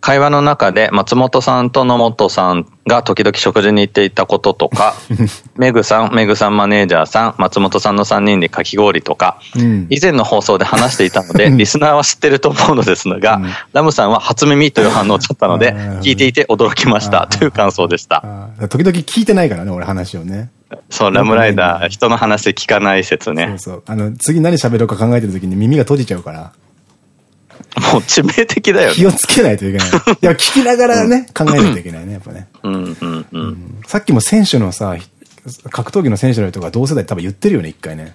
会話の中で松本さんと野本さんが時々食事に行っていたこととか、メグさん、メグさんマネージャーさん、松本さんの3人でかき氷とか、うん、以前の放送で話していたので、リスナーは知ってると思うのですが、うん、ラムさんは初耳という反応をちゃったので、聞いていて驚きましたという感想でした。時々聞いてないからね、俺話をね。そう、ラムライダー、人の話聞かない説ね。そうそう。あの、次何喋ろうか考えてる時に耳が閉じちゃうから。もう致命的だよね。気をつけないといけない。いや、聞きながらね、考えないといけないね、やっぱね。うんうんうん。さっきも選手のさ、格闘技の選手の人が同世代多分言ってるよね、一回ね。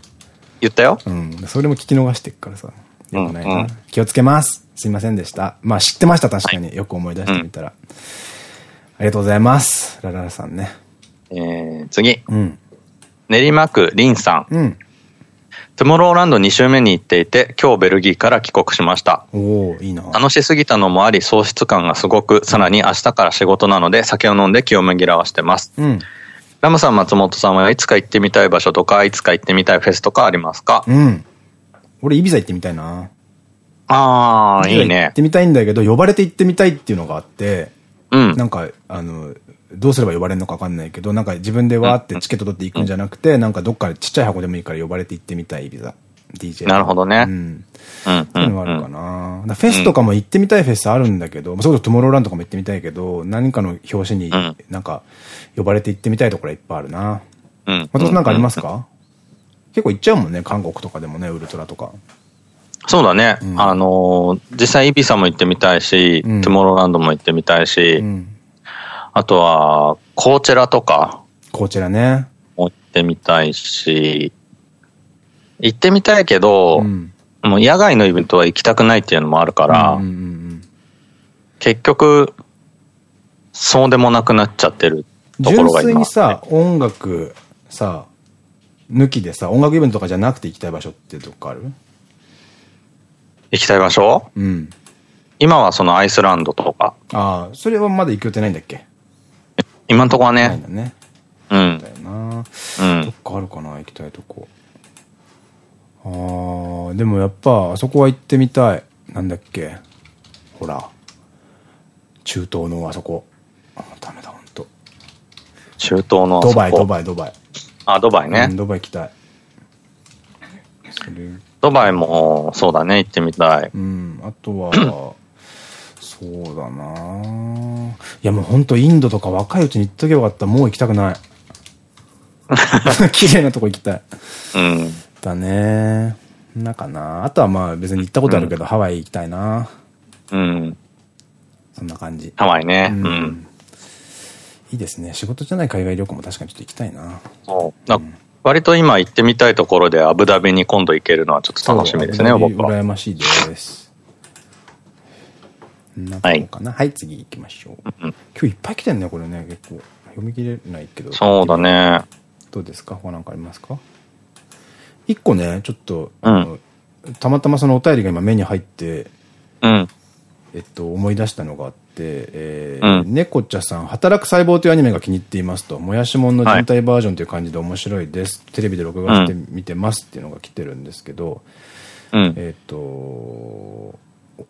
言ったよ。うん。それも聞き逃してっからさ。よくないな。気をつけます。すいませんでした。まあ知ってました、確かに。よく思い出してみたら。ありがとうございます。ラララさんね。えー、次。うん。練馬区リンさん。うん。トゥモローランド2週目に行っていて、今日ベルギーから帰国しました。おいいな。楽しすぎたのもあり、喪失感がすごく、さらに明日から仕事なので酒を飲んで気を紛らわしてます。うん。ラムさん、松本さんはいつか行ってみたい場所とか、いつか行ってみたいフェスとかありますか？うん。俺、イビザ行ってみたいな。ああ、いいね。行ってみたいんだけど、呼ばれて行ってみたいっていうのがあって、うん。なんか、あの、どうすれば呼ばれるのかわかんないけど、なんか自分でわーってチケット取っていくんじゃなくて、なんかどっかちっちゃい箱でもいいから呼ばれて行ってみたいビザ。DJ。なるほどね。うん。うん。そういうのがあるかな。フェスとかも行ってみたいフェスあるんだけど、それこそトゥモローランドとかも行ってみたいけど、何かの表紙になんか呼ばれて行ってみたいところいっぱいあるな。うん。松本なんかありますか？結構行っちゃうもんね、韓国とかでもね、ウルトラとか。そうだね。うん、あの、実際イビサも行ってみたいし、うん、トゥモローランドも行ってみたいし、うん、あとは、コーチェラとか。コーチェラね。行ってみたいし、行ってみたいけど、うん、もう野外のイベントは行きたくないっていうのもあるから、結局、そうでもなくなっちゃってるところが今、純粋にさ、音楽さ、抜きでさ、音楽イベントとかじゃなくて行きたい場所ってどっかある？行きたい場所？うん。今はそのアイスランドとか。ああ、それはまだ行く予定ないんだっけ？今んとこはね。ないんだね。うん。だよな。うん。どっかあるかな、行きたいとこ。ああ、でもやっぱ、あそこは行ってみたい。なんだっけ。ほら。中東のあそこ。あ、ダメだ、ほんと。中東のドバイ、ドバイ、ドバイ。あ、ドバイね。うん、ドバイ行きたい。ドバイも、そうだね、行ってみたい。うん、あとは、そうだないやもうほんとインドとか若いうちに行っとけばよかった。もう行きたくない。綺麗なとこ行きたい。うん。だねなかなあとはまあ別に行ったことあるけど、うん、ハワイ行きたいなうん。そんな感じ。ハワイね。うん。うん、いいですね。仕事じゃない海外旅行も確かにちょっと行きたいなそう。うん、割と今行ってみたいところでアブダビに今度行けるのはちょっと楽しみですね、僕は。羨ましいです。はい。かな。はい、次行きましょう。今日いっぱい来てんね、これね、結構。読み切れないけど。そうだね。どうですか？他なんかありますか？一個ね、ちょっと、うん、たまたまそのお便りが今目に入って、うん。えっと、思い出したのがあって、えー、うん、猫ちゃさん、働く細胞というアニメが気に入っていますと、もやしもんの全体バージョンという感じで面白いです。はい、テレビで録画して見てますっていうのが来てるんですけど、うん、えっと、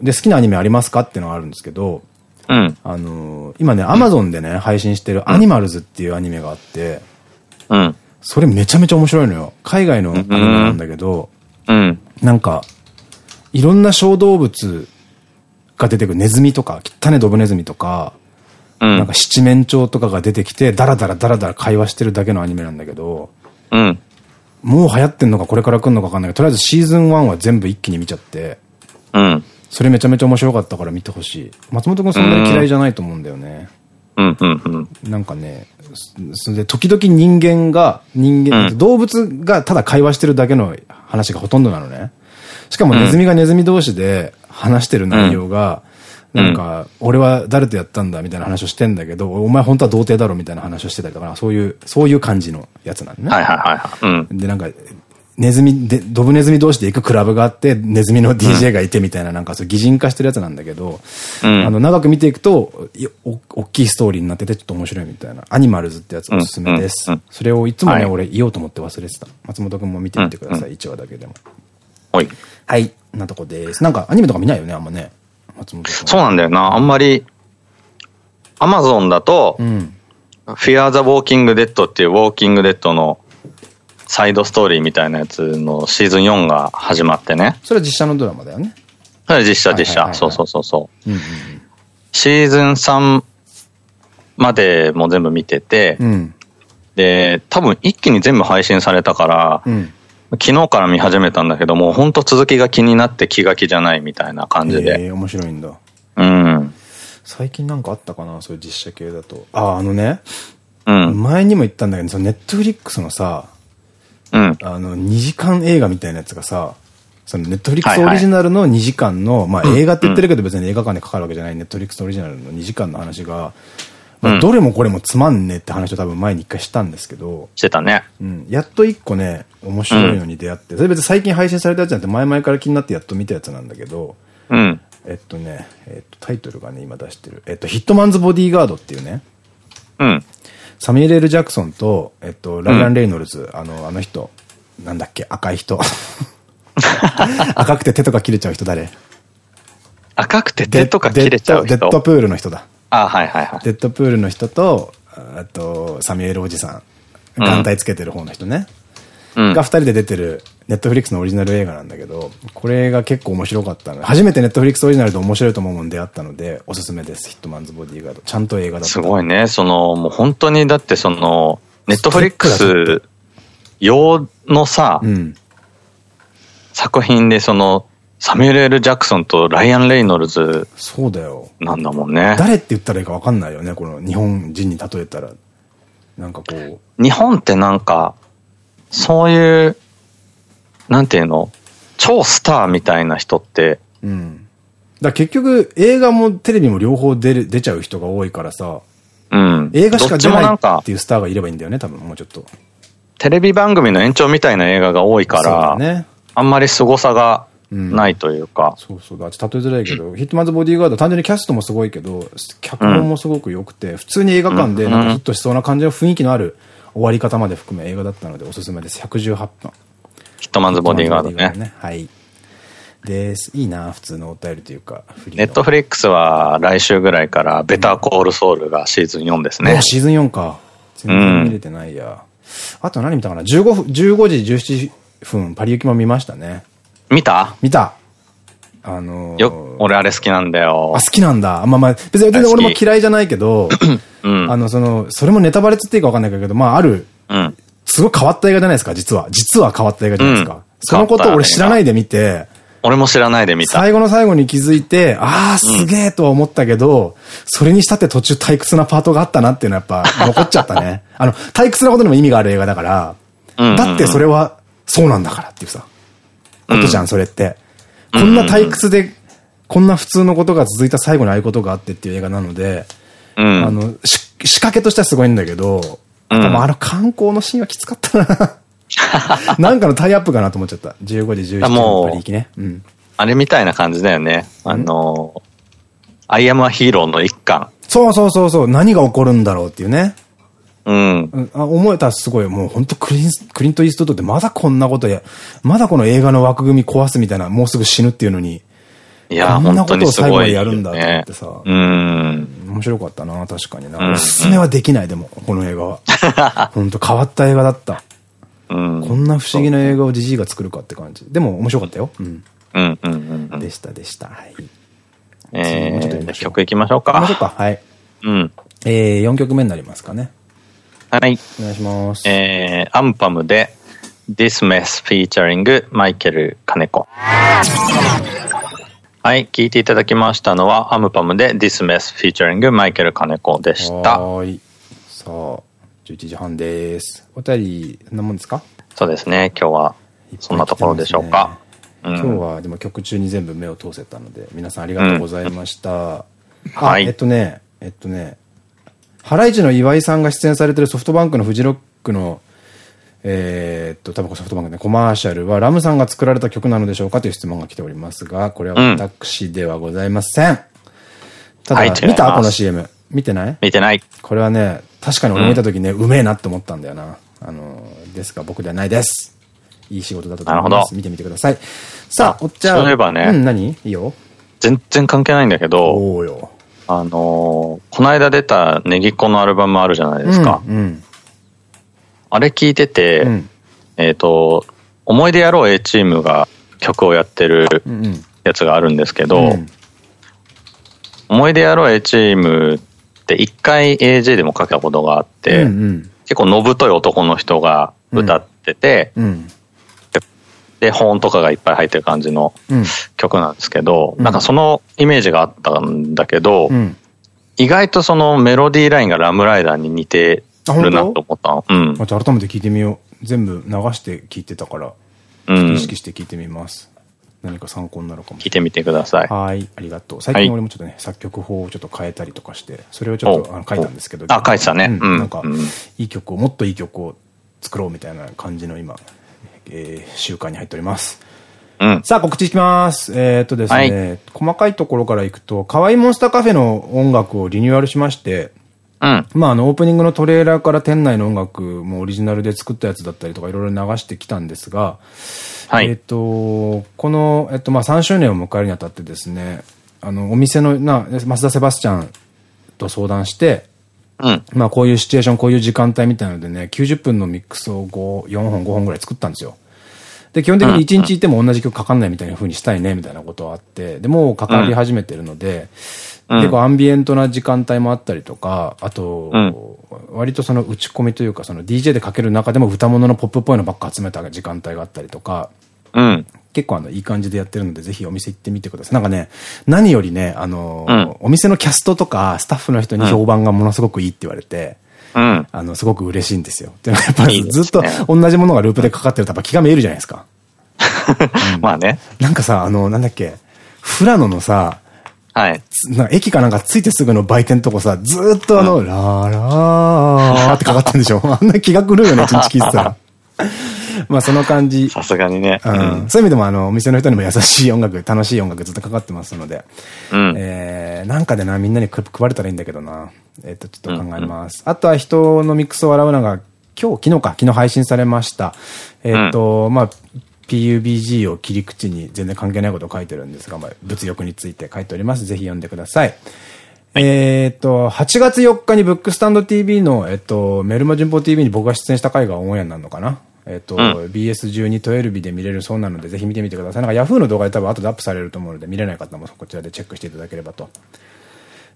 で、好きなアニメありますかっていうのがあるんですけど、うん。あのー、今ね、アマゾンでね、配信してるアニマルズっていうアニメがあって、うん。それめちゃめちゃ面白いのよ。海外のアニメなんだけど、うん。なんか、いろんな小動物が出てくるネズミとか、汚ねドブネズミとか、うん、なんか七面鳥とかが出てきて、ダラダラダラダラ会話してるだけのアニメなんだけど、うん。もう流行ってんのかこれから来るのかわかんないけど、とりあえずシーズン1は全部一気に見ちゃって、うん。それめちゃめちゃ面白かったから見てほしい。松本くんそんなに嫌いじゃないと思うんだよね。うんうんうん。なんかね、それで時々人間が、人間、うん、動物がただ会話してるだけの話がほとんどなのね。しかもネズミがネズミ同士で話してる内容が、うん、なんか、俺は誰とやったんだみたいな話をしてんだけど、お前本当は童貞だろみたいな話をしてたりとか、そういう、そういう感じのやつなんね。はいはいはい。うん、で、なんか、ネズミで、ドブネズミ同士で行くクラブがあって、ネズミの DJ がいてみたいな、なんかそう擬人化してるやつなんだけど、うん、あの、長く見ていくと、お、大きいストーリーになっててちょっと面白いみたいな。アニマルズってやつおすすめです。それをいつもね、はい、俺言おうと思って忘れてた。松本くんも見てみてください、1話だけでも。はい。はい。なとこです。なんかアニメとか見ないよね、あんまね。松本そうなんだよな。あんまり、アマゾンだと、うん、Fear the Walking Dead っていうウォーキングデッドのサイドストーリーみたいなやつのシーズン4が始まってね。それは実写のドラマだよね。それ実写実写。そうそうそうそう。シーズン3までも全部見てて、うん、で、多分一気に全部配信されたから、うん、昨日から見始めたんだけども、本当続きが気になって気が気じゃないみたいな感じで。ええ面白いんだ。うん。最近なんかあったかな？そういう実写系だと。あ、あのね。うん。前にも言ったんだけど、そのネットフリックスのさ、うん。あの、2時間映画みたいなやつがさ、そのネットフリックスオリジナルの2時間の、まあ映画って言ってるけど別に映画館でかかるわけじゃないネットフリックスオリジナルの2時間の話が、まあ、どれもこれもつまんねえって話を多分前に一回したんですけど。してたね。うん。やっと一個ね、面白いのに出会って、それ別に最近配信されたやつなんて前々から気になってやっと見たやつなんだけど、うん。えっとね、えっと、タイトルがね、今出してる。えっと、ヒットマンズボディーガードっていうね。うん。サミュエル・ル・ジャクソンと、えっと、ライアン・レイノルズ、あの、あの人、なんだっけ、赤い人。赤くて手とか切れちゃう人誰？赤くて手とか切れちゃう人？デッドプールの人だ。あはいはいはい。デッドプールの人と、あと、サミュエルおじさん。眼帯つけてる方の人ね。うん、が二人で出てる、ネットフリックスのオリジナル映画なんだけど、これが結構面白かったので、初めてネットフリックスオリジナルで面白いと思うもん出会ったので、おすすめです。ヒットマンズボディーガード。ちゃんと映画だった。すごいね。その、もう本当に、だってその、ネットフリックス用のさ、うん、作品でその、サミュエル・ジャクソンとライアン・レイノルズ。そうだよ。なんだもんね。誰って言ったらいいか分かんないよね。この日本人に例えたら。なんかこう。日本ってなんか、そういう、なんていうの？超スターみたいな人って。うん。だ結局、映画もテレビも両方出る、出ちゃう人が多いからさ。うん。映画しか出ないっていうスターがいればいいんだよね、多分、もうちょっと。テレビ番組の延長みたいな映画が多いから、ね、あんまり凄さがないというか。そうそう。だ例えづらいけど、ヒットマンズボディーガード、単純にキャストもすごいけど、脚本もすごく良くて、普通に映画館でなんかヒットしそうな感じの雰囲気のある終わり方まで含め映画だったのでおすすめです。118分。ヒットマンズボディーガードね。ねはい。です。いいな、普通のお便りというか。ネットフリックスは来週ぐらいからベターコールソウルがシーズン4ですね。シーズン4か。全然見れてないや。うん、あと何見たかな ?15 分、15時17分、パリ行きも見ましたね。見た？見た。あのー、よ、俺あれ好きなんだよ。あ、好きなんだ。まあまあ、別に全然俺も嫌いじゃないけど、うん、あの、その、それもネタバレつっていいかわかんないけど、まあある、うん、すごい変わった映画じゃないですか、実は。実は変わった映画じゃないですか。うん、そのことを俺知らないで見て、俺も知らないで見た。最後の最後に気づいて、ああ、すげえとは思ったけど、うん、それにしたって途中退屈なパートがあったなっていうのはやっぱ 残っちゃったね。あの、退屈なことにも意味がある映画だから、だってそれはそうなんだからっていうさ、ことじゃん、それって。こんな退屈で、こんな普通のことが続いた最後にああいうことがあってっていう映画なので、うん、あの、仕掛けとしてはすごいんだけど、うん、でもあの観光のシーンはきつかったな。なんかのタイアップかなと思っちゃった。15時、11時のパリ行きね。うん。あれみたいな感じだよね。あの、アイアムアヒーローの一巻。そうそうそうそう。何が起こるんだろうっていうね。うん。あ思えたらすごい、もう本当クリンクリント・イーストウッドってまだこんなことや、まだこの映画の枠組み壊すみたいな、もうすぐ死ぬっていうのに、いや、こんなことを最後までやるんだと思ってさ。うん。面白かったな、確かにな。おすすめはできない、でも、この映画は。本当変わった映画だった。うん。こんな不思議な映画をじじいが作るかって感じ。でも面白かったよ。うん。うんうんうん。でしたでした。はい。えー、曲いきましょうか。行きましょうか。はい。うん。えー、4曲目になりますかね。はい。お願いします。えー、アンパムで This Mess Featuring マイケル金子。はい、聞いていただきましたのはアムパムで This Mess Featuring マイケル金子でした。はい。さあ、11時半です。お便り、そんなもんですか？そうですね、今日はそんなところでしょうか。ねうん、今日はでも曲中に全部目を通せたので、皆さんありがとうございました。うん、はい。えっとね、えっとね、ハライチの岩井さんが出演されてるソフトバンクのフジロックの、えっと、多分ソフトバンクね、コマーシャルはラムさんが作られた曲なのでしょうかという質問が来ておりますが、これは私ではございません。うん、ただ、はい、見たこの CM。見てない？見てない。これはね、確かに俺見た時ね、うん、うめえなって思ったんだよな。あの、ですが僕ではないです。いい仕事だったと思います。見てみてください。さあ、おっちゃん。そういえばね。うん、何？いいよ。全然関係ないんだけど、およ。あのー、この間出たネギっ子のアルバムあるじゃないですか。うん、うん、あれ聞いてて、うん、えっと、思い出やろう A チームが曲をやってるやつがあるんですけど、うん、思い出やろう A チームって一回 AJ でもかけたことがあって、うんうん、結構のぶとい男の人が歌ってて、うんで、保音とかがいっぱい入ってる感じの曲なんですけど、うん、なんかそのイメージがあったんだけど、うん、意外とそのメロディーラインがラムライダーに似てるなと思ったの。うん。また改めて聞いてみよう。全部流して聞いてたから、うん、意識して聞いてみます。何か参考になるかも。聞いてみてください。はい、ありがとう。最近俺もちょっとね、はい、作曲法をちょっと変えたりとかして、それをちょっとあの書いたんですけど。あ、書いてたね。うん。なんか、いい曲を、もっといい曲を作ろうみたいな感じの今、えー、習慣に入っております。うん、さあ、告知いきます。えー、っとですね、はい、細かいところからいくと、可愛いモンスターカフェの音楽をリニューアルしまして、うん、まあ、あの、オープニングのトレーラーから店内の音楽もオリジナルで作ったやつだったりとかいろいろ流してきたんですが、はい、えっと、この、えっと、まあ、3周年を迎えるにあたってですね、あの、お店の、な、増田セバスチャンと相談して、うん、まあ、こういうシチュエーション、こういう時間帯みたいなのでね、90分のミックスを5、4本、5本ぐらい作ったんですよ。で、基本的に1日いても同じ曲かかんないみたいな風にしたいね、みたいなことはあって、で、もうかかり始めてるので、うん、結構アンビエントな時間帯もあったりとか、あと、うん、割とその打ち込みというか、その DJ でかける中でも歌物のポップっぽいのばっか集めた時間帯があったりとか、うん、結構あの、いい感じでやってるので、ぜひお店行ってみてください。なんかね、何よりね、あの、うん、お店のキャストとか、スタッフの人に評判がものすごくいいって言われて、うん、あの、すごく嬉しいんですよ。でもやっぱりずっと同じものがループでかかってるとやっぱ気が見えるじゃないですか。まあね。なんかさ、あの、なんだっけ、富良野のさ、はい。な駅かなんか着いてすぐの売店とこさ、ずっとあの、うん、ラーラーってかかってんでしょ あんな気が狂うよね、一日聞いてたら。まあその感じ。さすがにね。うん。そういう意味でもあの、お店の人にも優しい音楽、楽しい音楽ずっとかかってますので。うん。えー、なんかでな、みんなに配れたらいいんだけどな。えっ、と、ちょっと考えます。あとは人のミックスを笑うのが、今日、昨日か、昨日配信されました。えっ、と、まあ、PUBG を切り口に全然関係ないことを書いてるんですが、まあ、物欲について書いております。ぜひ読んでください。はい、えっと、8月4日にブックスタンド TV の、えっと、メルマ順報 TV に僕が出演した回がオンエアになるのかなえっと、うん、BS1212 日で見れるそうなので、ぜひ見てみてください。なんか Yahoo の動画で多分後でアップされると思うので、見れない方もこちらでチェックしていただければと。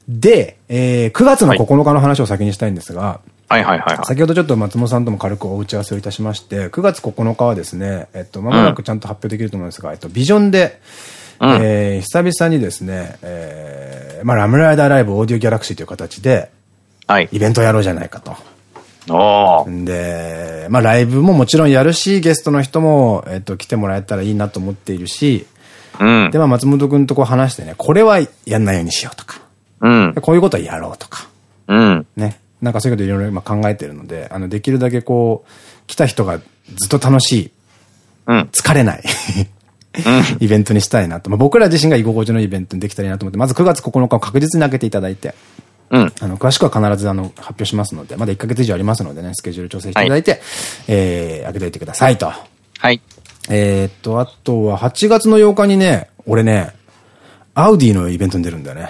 で、えー、9月の9日の話を先にしたいんですが、はいはいはいはい。先ほどちょっと松本さんとも軽くお打ち合わせをいたしまして、9月9日はですね、えっと、まもなくちゃんと発表できると思うんですが、うん、えっと、ビジョンで、うん、えー、久々にですね、えー、まあ、ラムライダーライブオーディオギャラクシーという形で、はい。イベントやろうじゃないかと。おで、まあ、ライブももちろんやるし、ゲストの人も、えっと、来てもらえたらいいなと思っているし、うん。で、まあ、松本くんとこう話してね、これはやんないようにしようとか。うん。こういうことはやろうとか。うん。ね。なんかそういうこといろいろ今考えてるので、あの、できるだけこう、来た人がずっと楽しい、うん、疲れないイベントにしたいなと。まあ、僕ら自身が居心地のイベントにできたらいいなと思って、まず9月9日を確実に開けていただいて、うん、あの、詳しくは必ずあの、発表しますので、まだ1ヶ月以上ありますのでね、スケジュール調整していただいて、はい、えー、開けておいてくださいと。はい。えっと、あとは8月の8日にね、俺ね、アウディのイベントに出るんだよね。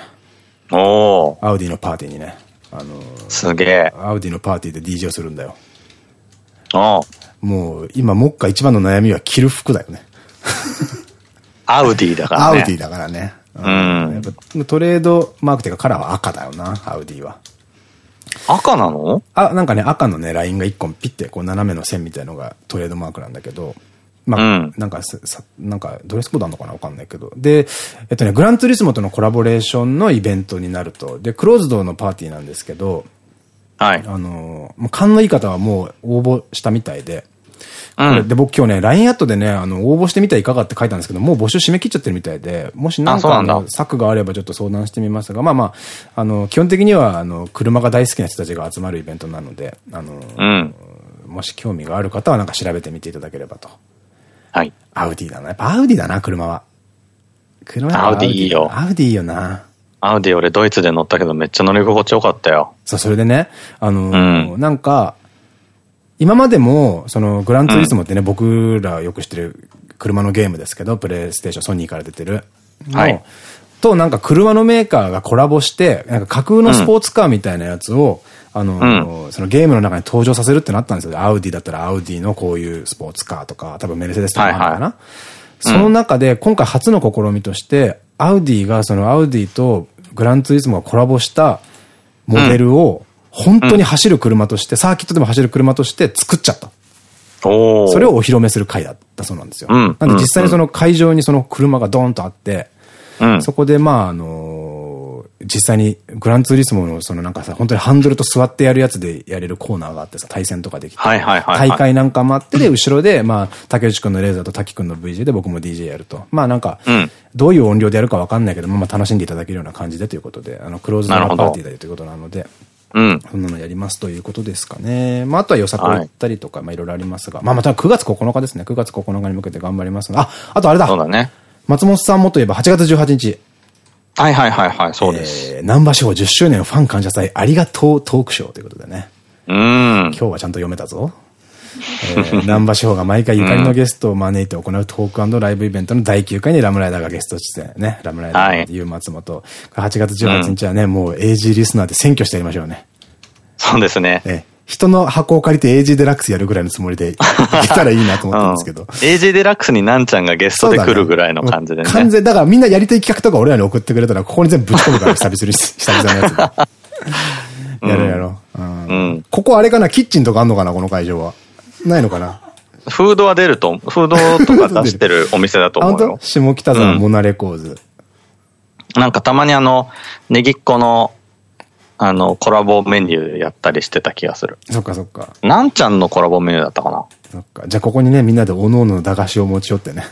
おアウディのパーティーにね。あの、すげえ。アウディのパーティーで DJ をするんだよ。ああ。もう、今、目下一番の悩みは着る服だよね。アウディだからね。アウディだからね。うん。やっぱトレードマークっていうかカラーは赤だよな、アウディは。赤なの？あ、なんかね、赤のね、ラインが一個ピッて、こう斜めの線みたいのがトレードマークなんだけど、まあ、うん、なんかさ、なんか、ドレスコードあるのかな？わかんないけど。で、えっとね、グランツーリスモとのコラボレーションのイベントになると。で、クローズドのパーティーなんですけど、はい。あの、勘のいい方はもう応募したみたいで、うん、で、僕今日ね、LINE アットでね、あの、応募してみたらいかがって書いたんですけど、もう募集締め切っちゃってるみたいで、もし何かの策があればちょっと相談してみますが、まあまあ、あの、基本的には、あの、車が大好きな人たちが集まるイベントなので、あの、うん、もし興味がある方はなんか調べてみていただければと。はい。アウディだな。やっぱアウディだな、車は。車はアウディいいよ。アウディいいよな。アウディ俺ドイツで乗ったけどめっちゃ乗り心地よかったよ。そう、それでね、あのーうん、なんか、今までも、その、グランツーリスモってね、うん、僕らよく知ってる車のゲームですけど、プレイステーション、ソニーから出てる。はい。と、なんか車のメーカーがコラボして、なんか架空のスポーツカーみたいなやつを、うん、あの、うん、そのゲームの中に登場させるってなったんですよ。アウディだったらアウディのこういうスポーツカーとか、多分メルセデスとかあるのかな。はいはい、その中で、今回初の試みとして、アウディがそのアウディとグランツーリスモがコラボしたモデルを、本当に走る車として、サーキットでも走る車として作っちゃった。それをお披露目する回だったそうなんですよ。なんで実際にその会場にその車がドーンとあって、そこでまああの実際にグランツーリスモのそのなんかさ、本当にハンドルと座ってやるやつでやれるコーナーがあってさ、対戦とかできて。大会なんかもあってで、後ろで、まあ、竹内くんのレーザーと滝くんの VJ で僕も DJ やると。まあなんか、どういう音量でやるかわかんないけど、まあ楽しんでいただけるような感じでということで、あの、クローズドパーティーだよということなので、うん。そんなのやりますということですかね。まあ、あとは予測を行ったりとか、まあ、いろいろありますが。まあ、また9月9日ですね。9月9日に向けて頑張りますが。あ、あとあれだ。そうだね。松本さんもといえば8月18日。はいはいはいはい、そうです。えー、南波賞10周年ファン感謝祭ありがとうトークショーということでね。うん。今日はちゃんと読めたぞ。えー、南波賞が毎回ゆかりのゲストを招いて行うトークライブイベントの第9回にラムライダーがゲスト出演ね。ラムライダーという松本。はい、8月18日はね、うん、もう AG リスナーで選挙してやりましょうね。そうですね。ええ人の箱を借りて AG デラックスやるぐらいのつもりで いけたらいいなと思ったんですけど。うん、AG デラックスになんちゃんがゲストで来るぐらいの感じでね。ね完全、だからみんなやりたい企画とか俺らに送ってくれたら、ここに全部ぶっ込むから、久々に、久々のやつやろうやろう。うん。ここあれかな？キッチンとかあんのかな？この会場は。ないのかな？フードは出ると、フードとか出してるお店だと思うよ。下北沢モナレコーズ。なんかたまにあの、ネギっ子のあの、コラボメニューやったりしてた気がする。そっかそっか。なんちゃんのコラボメニューだったかな？そっか。じゃあここにね、みんなでおのおの駄菓子を持ち寄ってね。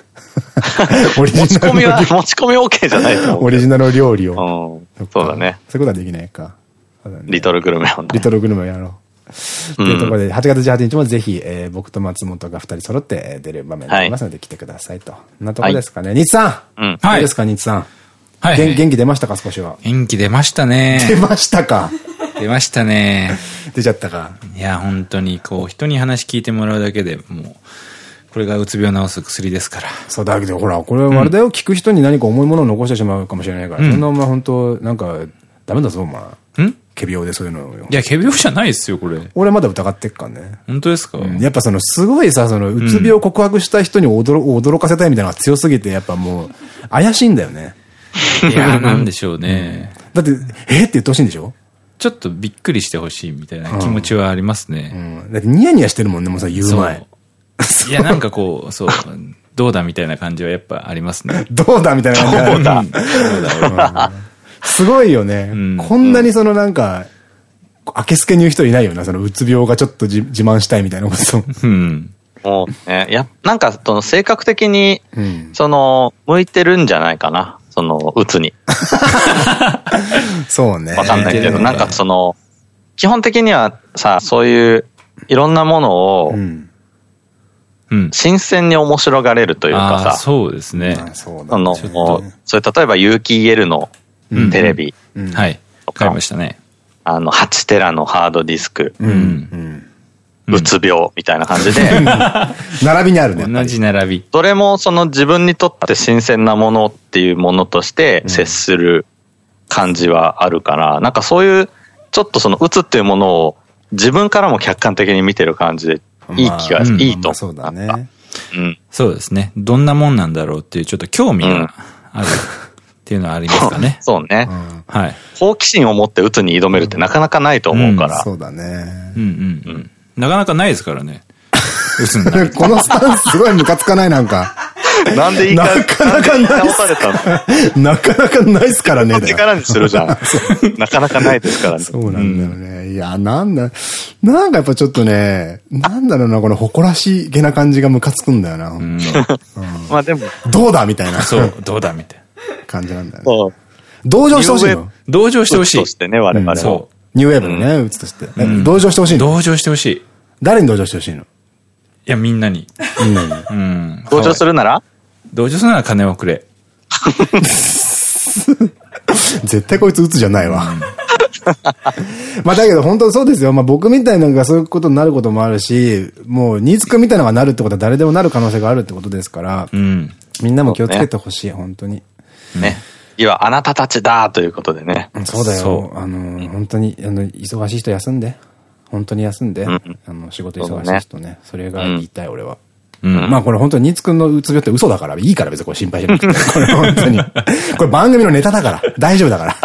オリジナル。持ち込みは、持ち込み OK じゃないとオリジナル料理を。うん。そうだね。そういうことはできないか。ね、リトルグルメを、ね。リトルグルメをやろう。というところで、8月18日もぜひ、えー、僕と松本が2人揃って出る場面がありますので、来てくださいと。なとこですかね。はい、さんうん。はい。どうですか、日さん。はい。元気出ましたか、少しは？元気出ましたね。出ましたか？出ましたね。出ちゃったか？いや、本当に、こう、人に話聞いてもらうだけでもう、これがうつ病を治す薬ですから。そうだけど、ほら、これあれだよ、聞く人に何か重いものを残してしまうかもしれないから、そんなお前本当なんか、ダメだぞ、お前。ん？仮病でそういうのよ。いや、仮病じゃないですよ、これ。俺まだ疑ってっかね。本当ですか、やっぱその、すごいさ、その、うつ病を告白した人に驚驚かせたいみたいなのが強すぎて、やっぱもう、怪しいんだよね。いや、なんでしょうね。だって、え？って言ってほしいんでしょ？ちょっとびっくりしてほしいみたいな気持ちはありますね。うん。だってニヤニヤしてるもんね、もうさ、言う前。いや、なんかこう、そう、どうだみたいな感じはやっぱありますね。どうだみたいな感じはどうだ？どうだ？すごいよね。こんなにそのなんか、あけすけに言う人いないよな、そのうつ病がちょっと自慢したいみたいなこと。うん。もうね、や、なんか、その性格的に、その、向いてるんじゃないかな。その、うつに。そうね。わかんないけど、なんかその、基本的にはさ、そういういろんなものを、うん、新鮮に面白がれるというかさ。そうですね。そうあの、それ例えば有機 EL のテレビ。はい。買いましたね。あの、8テラのハードディスク。うん。うつ病みたいな感じで。並びにあるね。同じ並び。それもその自分にとって新鮮なものっていうものとして接する感じはあるから、なんかそういう、ちょっとそのうつっていうものを自分からも客観的に見てる感じで、いい気が、いいと。そうだね。うん。そうですね。どんなもんなんだろうっていうちょっと興味がある。っていうのはありますかね。そうね。はい。好奇心を持ってうつに挑めるってなかなかないと思うから。そうだね。うんうんうん。なかなかないですからね。このスタンスすごいムカつかないなんか。なんでいいか、なかなかない。なかなかないっすからね。力にするじゃん。なかなかないですからね。そうなんだよね。いや、なんだ、なんかやっぱちょっとね、なんだろうな、この誇らしげな感じがムカつくんだよな、まあでも。どうだみたいな。そう、どうだみたいな。感じなんだよね。同情してほしいの？同情してほしい。としてね、我々そう。ニューウェーブのね、うつとして。同情してほしい同情してほしい。誰に同情してほしいの？いや、みんなに。みんなに。うん。同情するなら？同情するなら金をくれ。絶対こいつ鬱じゃないわ。まあだけど本当そうですよ。まあ僕みたいなのがそういうことになることもあるし、もう新津君みたいなのがなるってことは誰でもなる可能性があるってことですから、うん、みんなも気をつけてほしい、ね、本当に。ね。いわ、あなたたちだということでね。そうだよ。あの、本当に、あの、忙しい人休んで。本当に休んで。うん、あの、仕事忙しい人ね。それが言いたい、俺は。うん、まあこれ本当に新津くんのうつ病って嘘だから、いいから別にこれ心配しなくて。これ本当に。これ番組のネタだから。大丈夫だから。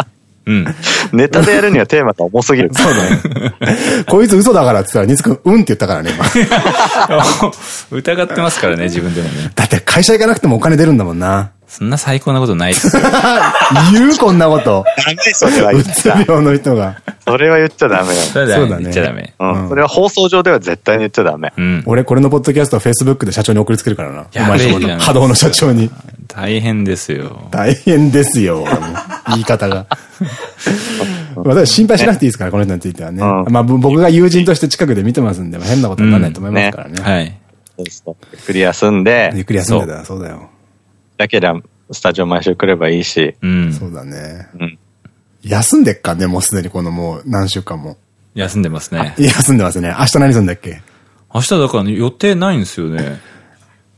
うん。ネタでやるにはテーマが重すぎる。そうだね。こいつ嘘だからって言ったら、ニツくん、うんって言ったからね、今。疑ってますからね、自分でもね。だって会社行かなくてもお金出るんだもんな。そんな最高なことないですよ。言うこんなこと。ダメ、それは言っちゃ。うつ病の人が。それは言っちゃダメよ。そうだね。言っちゃダメ。うん。それは放送上では絶対に言っちゃダメ。うん。俺、これのポッドキャストは Facebook で社長に送りつけるからな。やべえ波動の社長に。大変ですよ。大変ですよ。言い方が。私心配しなくていいですから、この人についてはね。まあ僕が友人として近くで見てますんで、変なことにならないと思いますからね。はい。ゆっくり休んで。ゆっくり休んでた、そうだよ。だけど、スタジオ毎週来ればいいし。うん。そうだね。うん。休んでっかね、もうすでにこのもう何週間も。休んでますね。休んでますね。明日何するんだっけ？明日だから予定ないんですよね。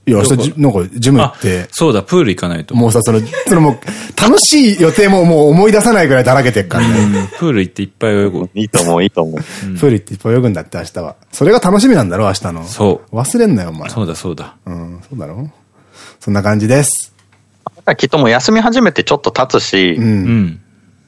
いや、明日、なんか、ジム行って。そうだ、プール行かないと。もうさ、その、そのもう、楽しい予定ももう思い出さないぐらいだらけてっからね。プール行っていっぱい泳ぐ。いいと思う、いいと思う。プール行っていっぱい泳ぐんだって、明日は。それが楽しみなんだろ、明日の。そう。忘れんなよ、お前。そうだ、そうだ。うん、そうだろそんな感じです。きっともう休み始めてちょっと経つし、うん。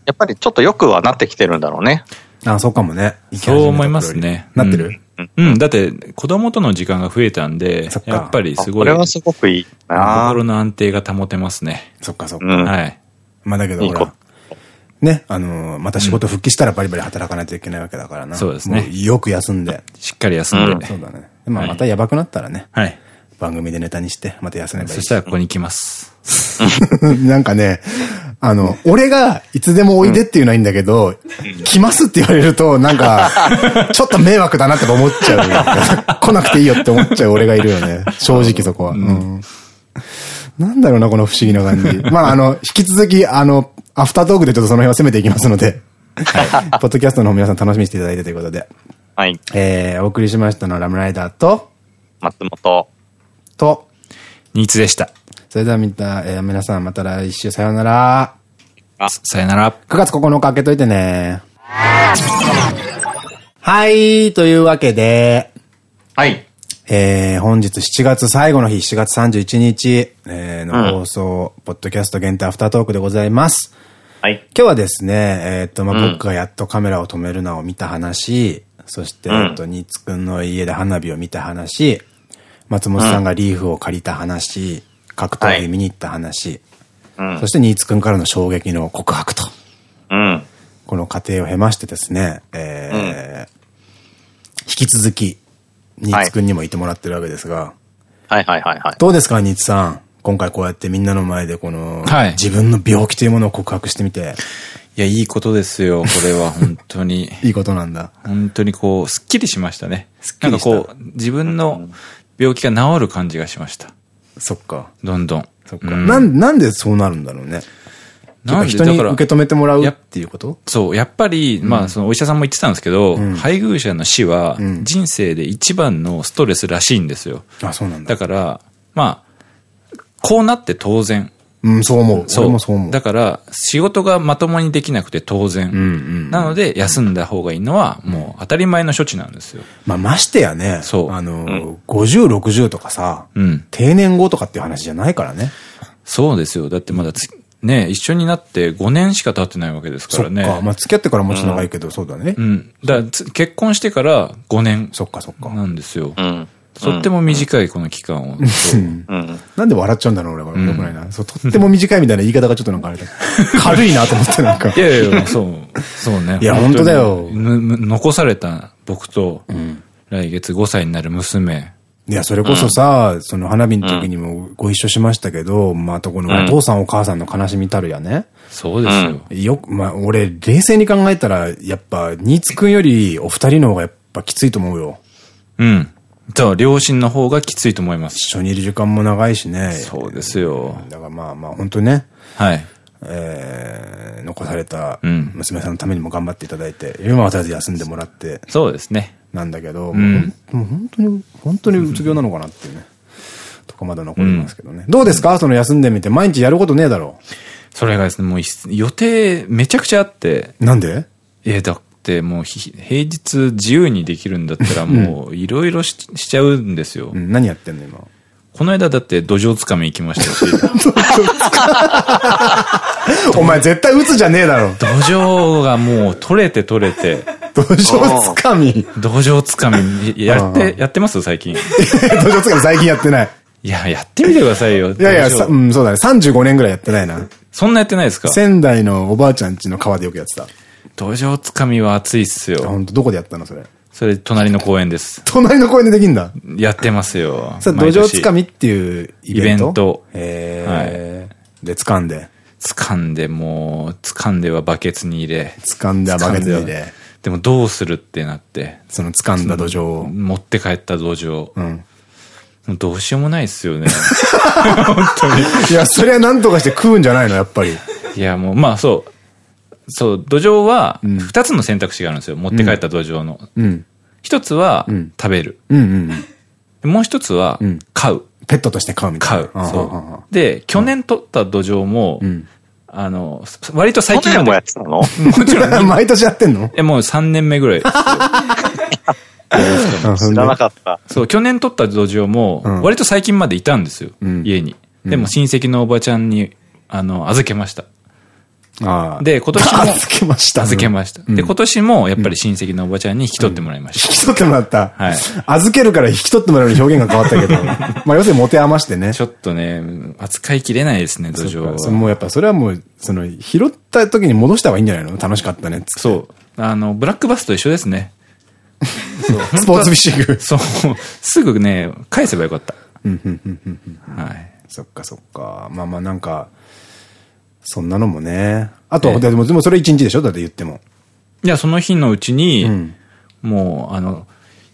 やっぱりちょっとよくはなってきてるんだろうね。あ、そうかもね。そう思いますね。なってる？うん、だって子供との時間が増えたんで、やっぱりすごい。これはすごくいい心の安定が保てますね。そっかそっか。はい。まあだけどほら、ね、あの、また仕事復帰したらバリバリ働かないといけないわけだからな。そうですね。よく休んで。しっかり休んで。そうだね。まあまたやばくなったらね。はい。番組でネタにして、また休めばいい。そしたらここに来ます。なんかね、あの、俺がいつでもおいでっていうのはいいんだけど、来ますって言われると、なんか、ちょっと迷惑だなって思っちゃう。来なくていいよって思っちゃう俺がいるよね。正直そこは。うん、なんだろうな、この不思議な感じ。まあ、あの、引き続き、あの、アフタートークでちょっとその辺は攻めていきますので、はい。ポッドキャストの方皆さん楽しみにしていただいてということで。はい。えー、お送りしましたのはラムライダーと、松本と、ニーツでした。それではみた、えー、皆さんまた来週さようなら。さよなら。9月9日開けといてね。はい、というわけで。はい。えー、本日7月最後の日、7月31日、えー、の放送、うん、ポッドキャスト限定アフタートークでございます。はい。今日はですね、えー、っと、まあ、僕がやっとカメラを止めるのを見た話、そして、えっと、ニーツくんの家で花火を見た話、松本さんがリーフを借りた話、格闘技見に行った話、はい、そして新津くんからの衝撃の告白と、うん、この過程を経ましてですね、えー、うん、引き続き、新津くんにもいてもらってるわけですが、はい。はい。はい。はい。どうですか、新津さん？今回こうやってみんなの前でこの、はい、自分の病気というものを告白してみて。いや、いいことですよ、これは、本当に。いいことなんだ。本当にこう、すっきりしましたね。すっきりなんかこう、自分の病気が治る感じがしました。そっか。どんどん。そっか。なん、なんでそうなるんだろうね。なん人に受け止めてもらうっていうこと？そう、やっぱり、まあ、そのお医者さんも言ってたんですけど、配偶者の死は、人生で一番のストレスらしいんですよ。あ、そうなんだ。だから、まあ、こうなって当然。うん、そう思う。そうもそう思う。だから、仕事がまともにできなくて当然。なので、休んだ方がいいのは、もう当たり前の処置なんですよ。まあ、ましてやね。そう。あの、50、60とかさ、うん、定年後とかっていう話じゃないからね。そうですよ。だってまだね、一緒になって5年しか経ってないわけですからね。そっか。まあ、付き合ってからもち長いけど、そうだね。うん。だ結婚してから5年。そっかそっか。なんですよ。うん。とっても短いこの期間を。なんで笑っちゃうんだろう、俺は。よくないな。そう、とっても短いみたいな言い方がちょっとなんかあれだ。軽いなと思ってなんか。いやいや、そう、そうね。いや、本当だよ。残された僕と、来月5歳になる娘。いや、それこそさ、その花火の時にもご一緒しましたけど、またこのお父さんお母さんの悲しみたるやね。そうですよ。よく、まあ、俺、冷静に考えたら、やっぱ、新津くんよりお二人の方がやっぱきついと思うよ。うん。そう、両親の方がきついと思います。一緒にいる時間も長いしね。そうですよ。だからまあまあ、本当にね。はい。えー、残された娘さんのためにも頑張っていただいて、今はとりあえず休んでもらって。そうですね。なんだけど、うん、もう本当に、本当にうつ病なのかなっていうね。とかまだ残りますけどね。どうですか？その休んでみて。毎日やることねえだろう。それがですね、もう予定めちゃくちゃあって。なんで？え、だってもう平日自由にできるんだったらもういろいろしちゃうんですよ。何やってんの今？この間だって土壌つかみ行きましたし。お前絶対打つじゃねえだろ。土壌がもう取れて取れて。土壌つかみ土壌つかみ、やって、やってます？最近。土壌つかみ最近やってない。いや、やってみてくださいよ。いやいや、うん、そうだね。35年ぐらいやってないな。そんなやってないですか？仙台のおばあちゃん家の川でよくやってた。土壌つかみは熱いっすよ。本当？どこでやったのそれ？それ、隣の公園です。隣の公園でできんだ？やってますよ。土壌つかみっていうイベント？イベント。へえ。はい。で、掴んで？掴んで、もう、掴んではバケツに入れ。掴んではバケツに入れ。でもどうするってなって。その掴んだ土壌を。持って帰った土壌。うん。どうしようもないっすよね。本当に。いや、それは何とかして食うんじゃないの？やっぱり。いや、もう、まあそう。そう、土壌は、二つの選択肢があるんですよ。持って帰った土壌の。一つは、食べる。もう一つは、飼う。ペットとして飼うみたいな。飼う。そう。で、去年取った土壌も、あの、割と最近まで。もやってたの？もちろん。毎年やってんの？え、もう3年目ぐらい。知らなかった。そう、去年取った土壌も、割と最近までいたんですよ。家に。でも親戚のおばちゃんに、あの、預けました。で、今年も。預けました。預けました。で、今年もやっぱり親戚のおばちゃんに引き取ってもらいました。引き取ってもらった。はい。預けるから引き取ってもらう表現が変わったけど。まあ要するに持て余してね。ちょっとね、扱いきれないですね、土壌は。もうやっぱそれはもう、その、拾った時に戻した方がいいんじゃないの？楽しかったねそう。あの、ブラックバスと一緒ですね。スポーツフィッシング。そう。すぐね、返せばよかった。はい。そっかそっか。まあまあなんか、そんなのもね。あと、でも、でもそれ一日でしょ？だって言っても。いや、その日のうちに、うん、もう、あの、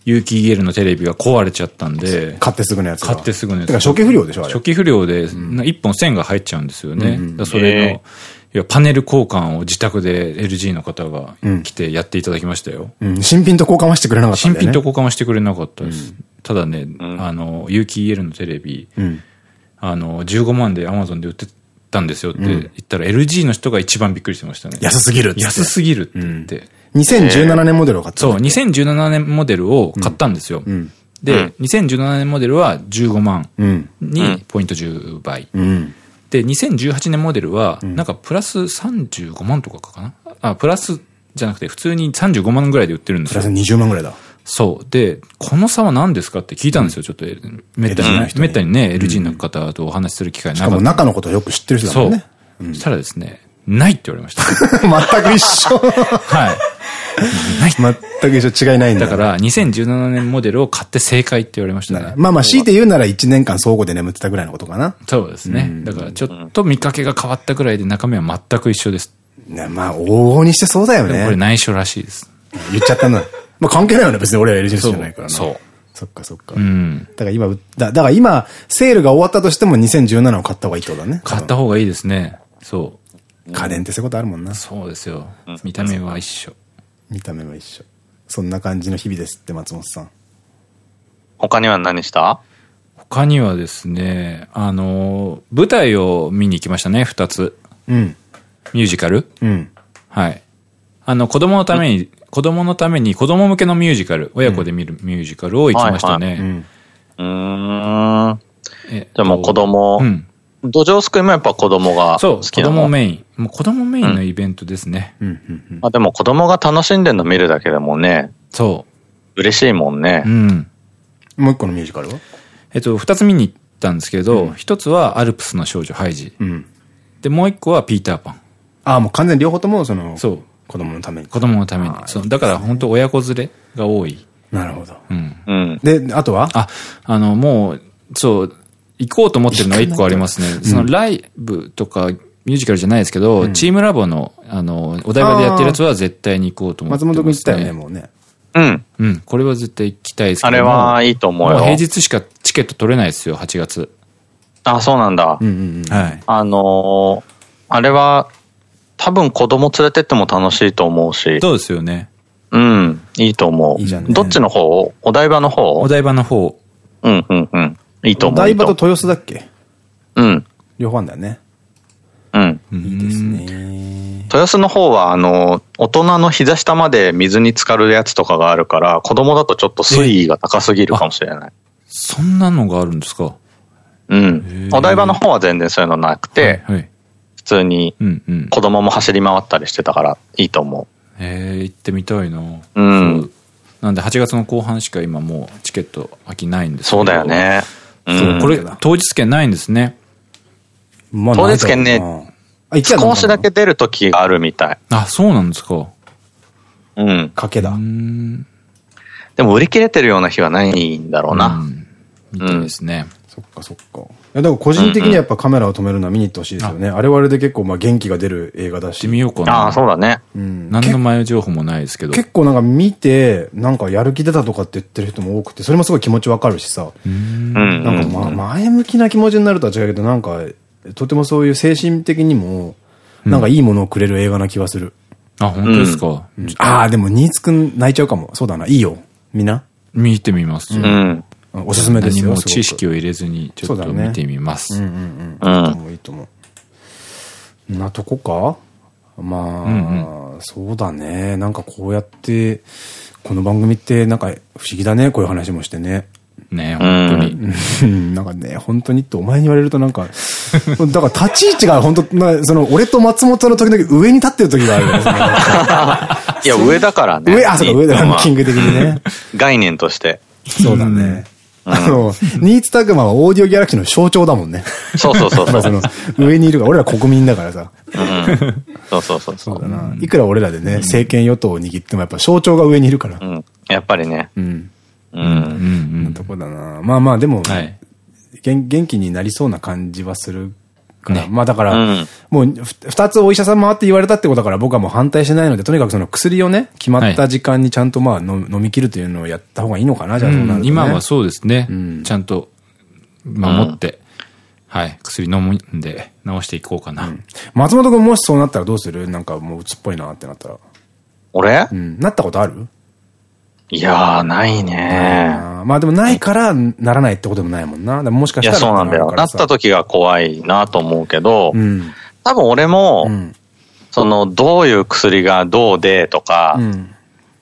有機 EL のテレビが壊れちゃったんで。買ってすぐのやつ買ってすぐのやつ。だから初期不良でしょ？初期不良で、一本線が入っちゃうんですよね。それの、いや、パネル交換を自宅で LG の方が来てやっていただきましたよ。うん、新品と交換はしてくれなかったね、新品と交換はしてくれなかったです。うん、ただね、あの、有機 EL のテレビ、うん、あの、15万で Amazon で売ってたんですよって言ったら、LG の人が一番びっくりしてましたね。安すぎる安すぎるって言って。2017年モデルを買ったそう、2017年モデルを買ったんですよ。で、2017年モデルは15万にポイント10倍。で、2018年モデルは、なんかプラス35万とかかな？あ、プラスじゃなくて普通に35万ぐらいで売ってるんですよ。プラス20万ぐらいだ。そう。で、この差は何ですかって聞いたんですよ、ちょっと。めったに、めったにね、LG の方とお話しする機会なかった。しかも中のことよく知ってる人だもんね。そう。そしたらですね、ないって言われました。全く一緒。はい。ない。全く一緒違いないんだ。だから、2017年モデルを買って正解って言われましたね。まあまあ、強いて言うなら1年間相互で眠ってたぐらいのことかな。そうですね。だから、ちょっと見かけが変わったぐらいで中身は全く一緒です。ね、まあ、往々にしてそうだよね。これ内緒らしいです。言っちゃったな。まあ関係ないよね、別に俺は LG じゃないからな。そう。そっかそっか。うん。だから今、だだから今、セールが終わったとしても2017を買った方がいいってことだね。買った方がいいですね。そう。家電ってそういうことあるもんな。そうですよ。見た目は一緒。見た目は一緒。そんな感じの日々ですって、松本さん。他には何した？他にはですね、あの、舞台を見に行きましたね、二つ。うん。ミュージカル？うん。はい。あの、子供のために子供のために子供向けのミュージカル、親子で見るミュージカルを行きましたね。うん。じゃあもう子供、うん、土壌すくいもやっぱ子供が好きなの？子供メイン。もう子供メインのイベントですね。あでも子供が楽しんでるの見るだけでもね。そう。嬉しいもんね。うん。もう一個のミュージカルは？えっと、二つ見に行ったんですけど、一、うん、つはアルプスの少女ハイジ。うん、で、もう一個はピーターパン。ああ、もう完全に両方ともその。そう。子供のために。子供のために。そう。だから本当親子連れが多い。なるほど。うん。で、あとは？あ、あの、もう、そう、行こうと思ってるのは一個ありますね。そのライブとか、ミュージカルじゃないですけど、チームラボの、あの、お台場でやってるやつは絶対に行こうと思ってます、松本君行ったよね、もうね。うん。うん。これは絶対行きたいですけどあれはいいと思うよ。平日しかチケット取れないですよ、8月。あ、そうなんだ。うんうんうん。はい。あのー、あれは、多分子供連れてっても楽しいと思うし。そうですよね。うん、いいと思う。いいじゃん、ね、どっちの方？お台場の方？お台場の方。うんうんうん。いいと思う。お台場と豊洲だっけ？うん。両方あんだよね。うん。いいですね。豊洲の方は、あの、大人の膝下まで水に浸かるやつとかがあるから、子供だとちょっと水位が高すぎるかもしれない。そんなのがあるんですか？うん。お台場の方は全然そういうのなくて、はいはい、普通に子供も走り回ったりしてたからいいと思う。へえ、行ってみたいな。うん。なんで8月の後半しか今もうチケット空きないんですそうだよね。うん、これ当日券ないんですね。まあ、当日券ね、少しだけ出る時があるみたい。あ、そうなんですか。うん。賭けだ。でも売り切れてるような日はないんだろうな。うん。みたいですね。そっかそっか。いや、でも個人的にはやっぱカメラを止めるのは見に行ってほしいですよね。あれはあれで結構まあ元気が出る映画だし。見ようかな。ああ、そうだね。うん。何の前情報もないですけど。結構なんか見て、なんかやる気出たとかって言ってる人も多くて、それもすごい気持ちわかるしさ。うん。なんかまあ前向きな気持ちになるとは違うけど、なんかとてもそういう精神的にも、なんかいいものをくれる映画な気がする。あ、本当ですか？ああ、でも、新津くん泣いちゃうかも。そうだな。いいよ。みんな見てみます。うん。おすすめですよ。知識を入れずに、ちょっと見てみます。うんうんうん。いいと思う、いいと思う。なとこか？まあ、そうだね。なんかこうやって、この番組ってなんか不思議だね。こういう話もしてね。ね本当に。なんかね、本当にってお前に言われるとなんか、だから立ち位置が本当な、その、俺と松本の時々上に立ってる時がある いや、上だからね。上、あ、そうか、上だ、ランキング的にね。概念として。そうだね。あの、ニーツタグマはオーディオギャラクシーの象徴だもんね。そうそうそう。その上にいるから、俺ら国民だからさ。そうそうそう。そうだな。いくら俺らでね、政権与党を握ってもやっぱ象徴が上にいるから。やっぱりね。うん。うん。なとこだな。まあまあ、でも、はい、元気になりそうな感じはするから。ね、まあだから、うん、もう二つお医者さん回って言われたってことだから僕はもう反対しないので、とにかくその薬をね、決まった時間にちゃんとまあ飲み切るというのをやった方がいいのかな、じゃあそうなると、ね、今はそうですね。うん、ちゃんと守って、はい、薬飲むんで治していこうかな。松本君もしそうなったらどうする？なんかもう鬱っぽいなってなったら。俺？うん。なったことある？いやー、ないねまあでもないからならないってことでもないもんな。もしかしたら。そうなんだよ。なった時が怖いなと思うけど、うん、多分俺も、うん、その、どういう薬がどうでとか、うん、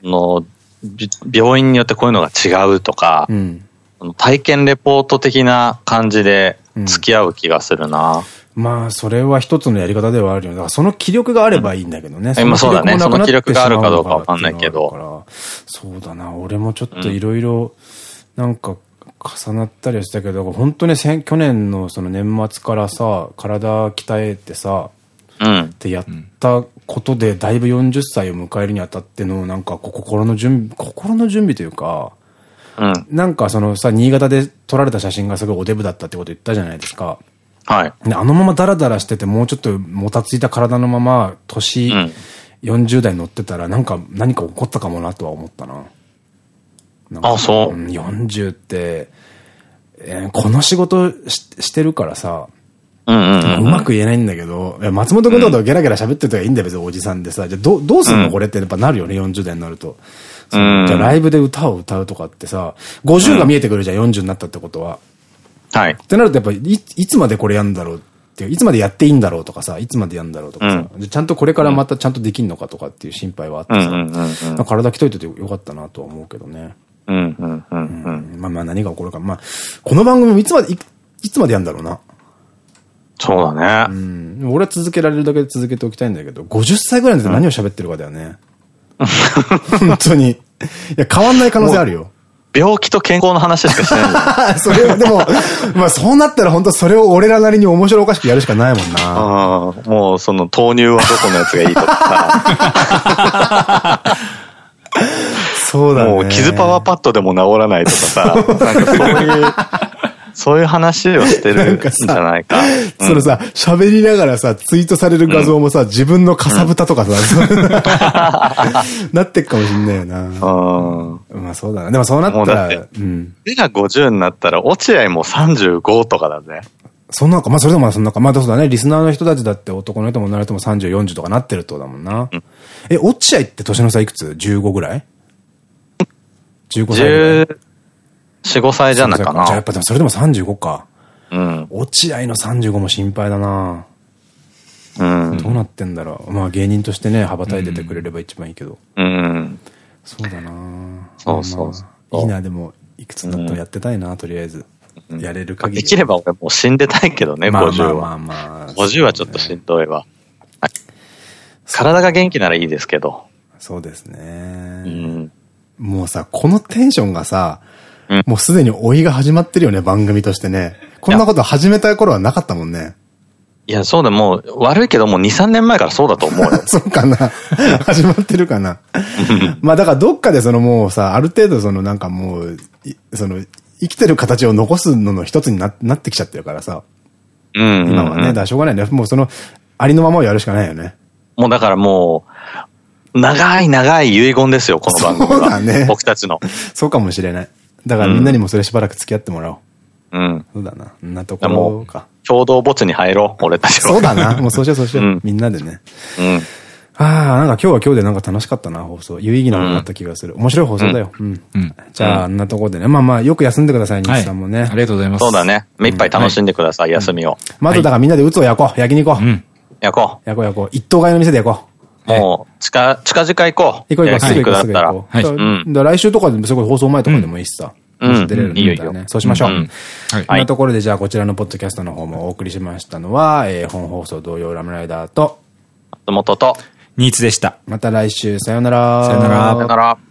の病院によってこういうのが違うとか、体験レポート的な感じで付き合う気がするな。まあ、それは一つのやり方ではあるよね。だからその気力があればいいんだけどね。まあそうだね。その気力があるかどうかわかんないけど。そうだな。俺もちょっといろいろ、なんか、重なったりはしたけど、本当に去年のその年末からさ、体鍛えてさ、うん、ってやったことで、だいぶ40歳を迎えるにあたっての、なんか心の準備、心の準備というか、うん、なんかそのさ、新潟で撮られた写真がすごいおデブだったってこと言ったじゃないですか。はい。あのままダラダラしてて、もうちょっともたついた体のまま、年40代乗ってたら、なんか、何か起こったかもなとは思ったな。あ、そう。40って、えー、この仕事ししてるからさ、うまく言えないんだけど、松本君とかゲラゲラ喋ってたらいいんだよ、別におじさんでさ。じゃどどうすんのこれってやっぱなるよね、40代になると。じゃあライブで歌を歌うとかってさ、50が見えてくるじゃん、40になったってことは。はい。ってなるとやっぱい、いつまでこれやんだろうっていう、いつまでやっていいんだろうとかさ、いつまでやんだろうとかさ、うん、ちゃんとこれからまたちゃんとできんのかとかっていう心配はあってさ、体鍛えててよかったなとは思うけどね。うんうんうんうん。まあまあ何が起こるか。まあ、この番組いつまで、いいつまでやんだろうな。そうだね。うん。俺は続けられるだけで続けておきたいんだけど、50歳ぐらいで何を喋ってるかだよね。本当に。いや、変わんない可能性あるよ。病気と健康の話しかしてない それは、でも、まあそうなったら本当それを俺らなりに面白おかしくやるしかないもんな。ああ、もうその豆乳はどこのやつがいいとかさ。そうだね。もう傷パワーパッドでも治らないとかさ、なんかそういう、そういう話をしてるんじゃないか。そのさ、喋りながらさ、ツイートされる画像もさ、自分のかさぶたとかさ、なってっかもしんないよな。うん。まあそうだな。でもそうなったら、うん。目が50になったら、落合も35とかだぜ。そんなか、まあそれでもまあそんなか、まあそうだね、リスナーの人たちだって男の人も女の人も30、40とかなってるとだもんな。うん、え、落合って年の差いくつ ?15 ぐらい ?15 歳ぐらい？4、5歳じゃないかな。じゃあやっぱでもそれでも35か。うん。落合の35も心配だなうん。どうなってんだろう。まあ芸人としてね、羽ばたいててくれれば一番いいけど。うん。そうだなそうそういいな、でも、いくつになってもやってたいな、とりあえず。やれる限り。できれば俺もう死んでたいけどね、50は。まあまあまあ。50はちょっとしんどいわ。体が元気ならいいですけど。そうですね。うん。もうさ、このテンションがさ、もうすでに老いが始まってるよね、番組としてね。こんなこと始めた頃はなかったもんね。いや、そうだ、もう、悪いけどもう2、3年前からそうだと思うよ。そうかな。始まってるかな。まあだからどっかでそのもうさ、ある程度そのなんかもう、その、生きてる形を残すのの一つにななってきちゃってるからさ。うん。今はね、だしょうがないね。もうその、ありのままをやるしかないよね。もうだからもう、長い長い遺言ですよ、この番組は。そうだね。僕たちの。そうかもしれない。だからみんなにもそれしばらく付き合ってもらおう。うん。そうだな。そんなところか。共同墓地に入ろう、俺たちは。そうだな。もうそうしようそうしよう。みんなでね。うん。ああ、なんか今日は今日でなんか楽しかったな、放送。有意義なものだった気がする。面白い放送だよ。うん。じゃあ、あんなところでね。まあまあ、よく休んでください、西さんもね。ありがとうございます。そうだね。目いっぱい楽しんでください、休みを。まずだからみんなで鬱を焼こう。焼きに行こう。焼こう。焼こう焼こう。一等買いの店で焼こう。もう、近、近々行こう。行こう行こう。すぐ行こう。すぐ行こう。はい。うん。来週とかでも、それこそ放送前とかでもいいしさ。うん。出れるんだよね。そうしましょう。はい。こんなところで、じゃあ、こちらのポッドキャストの方もお送りしましたのは、えー、本放送同様ラムライダーと、松本と、ニーツでした。また来週、さよなら。さよなら。さよなら。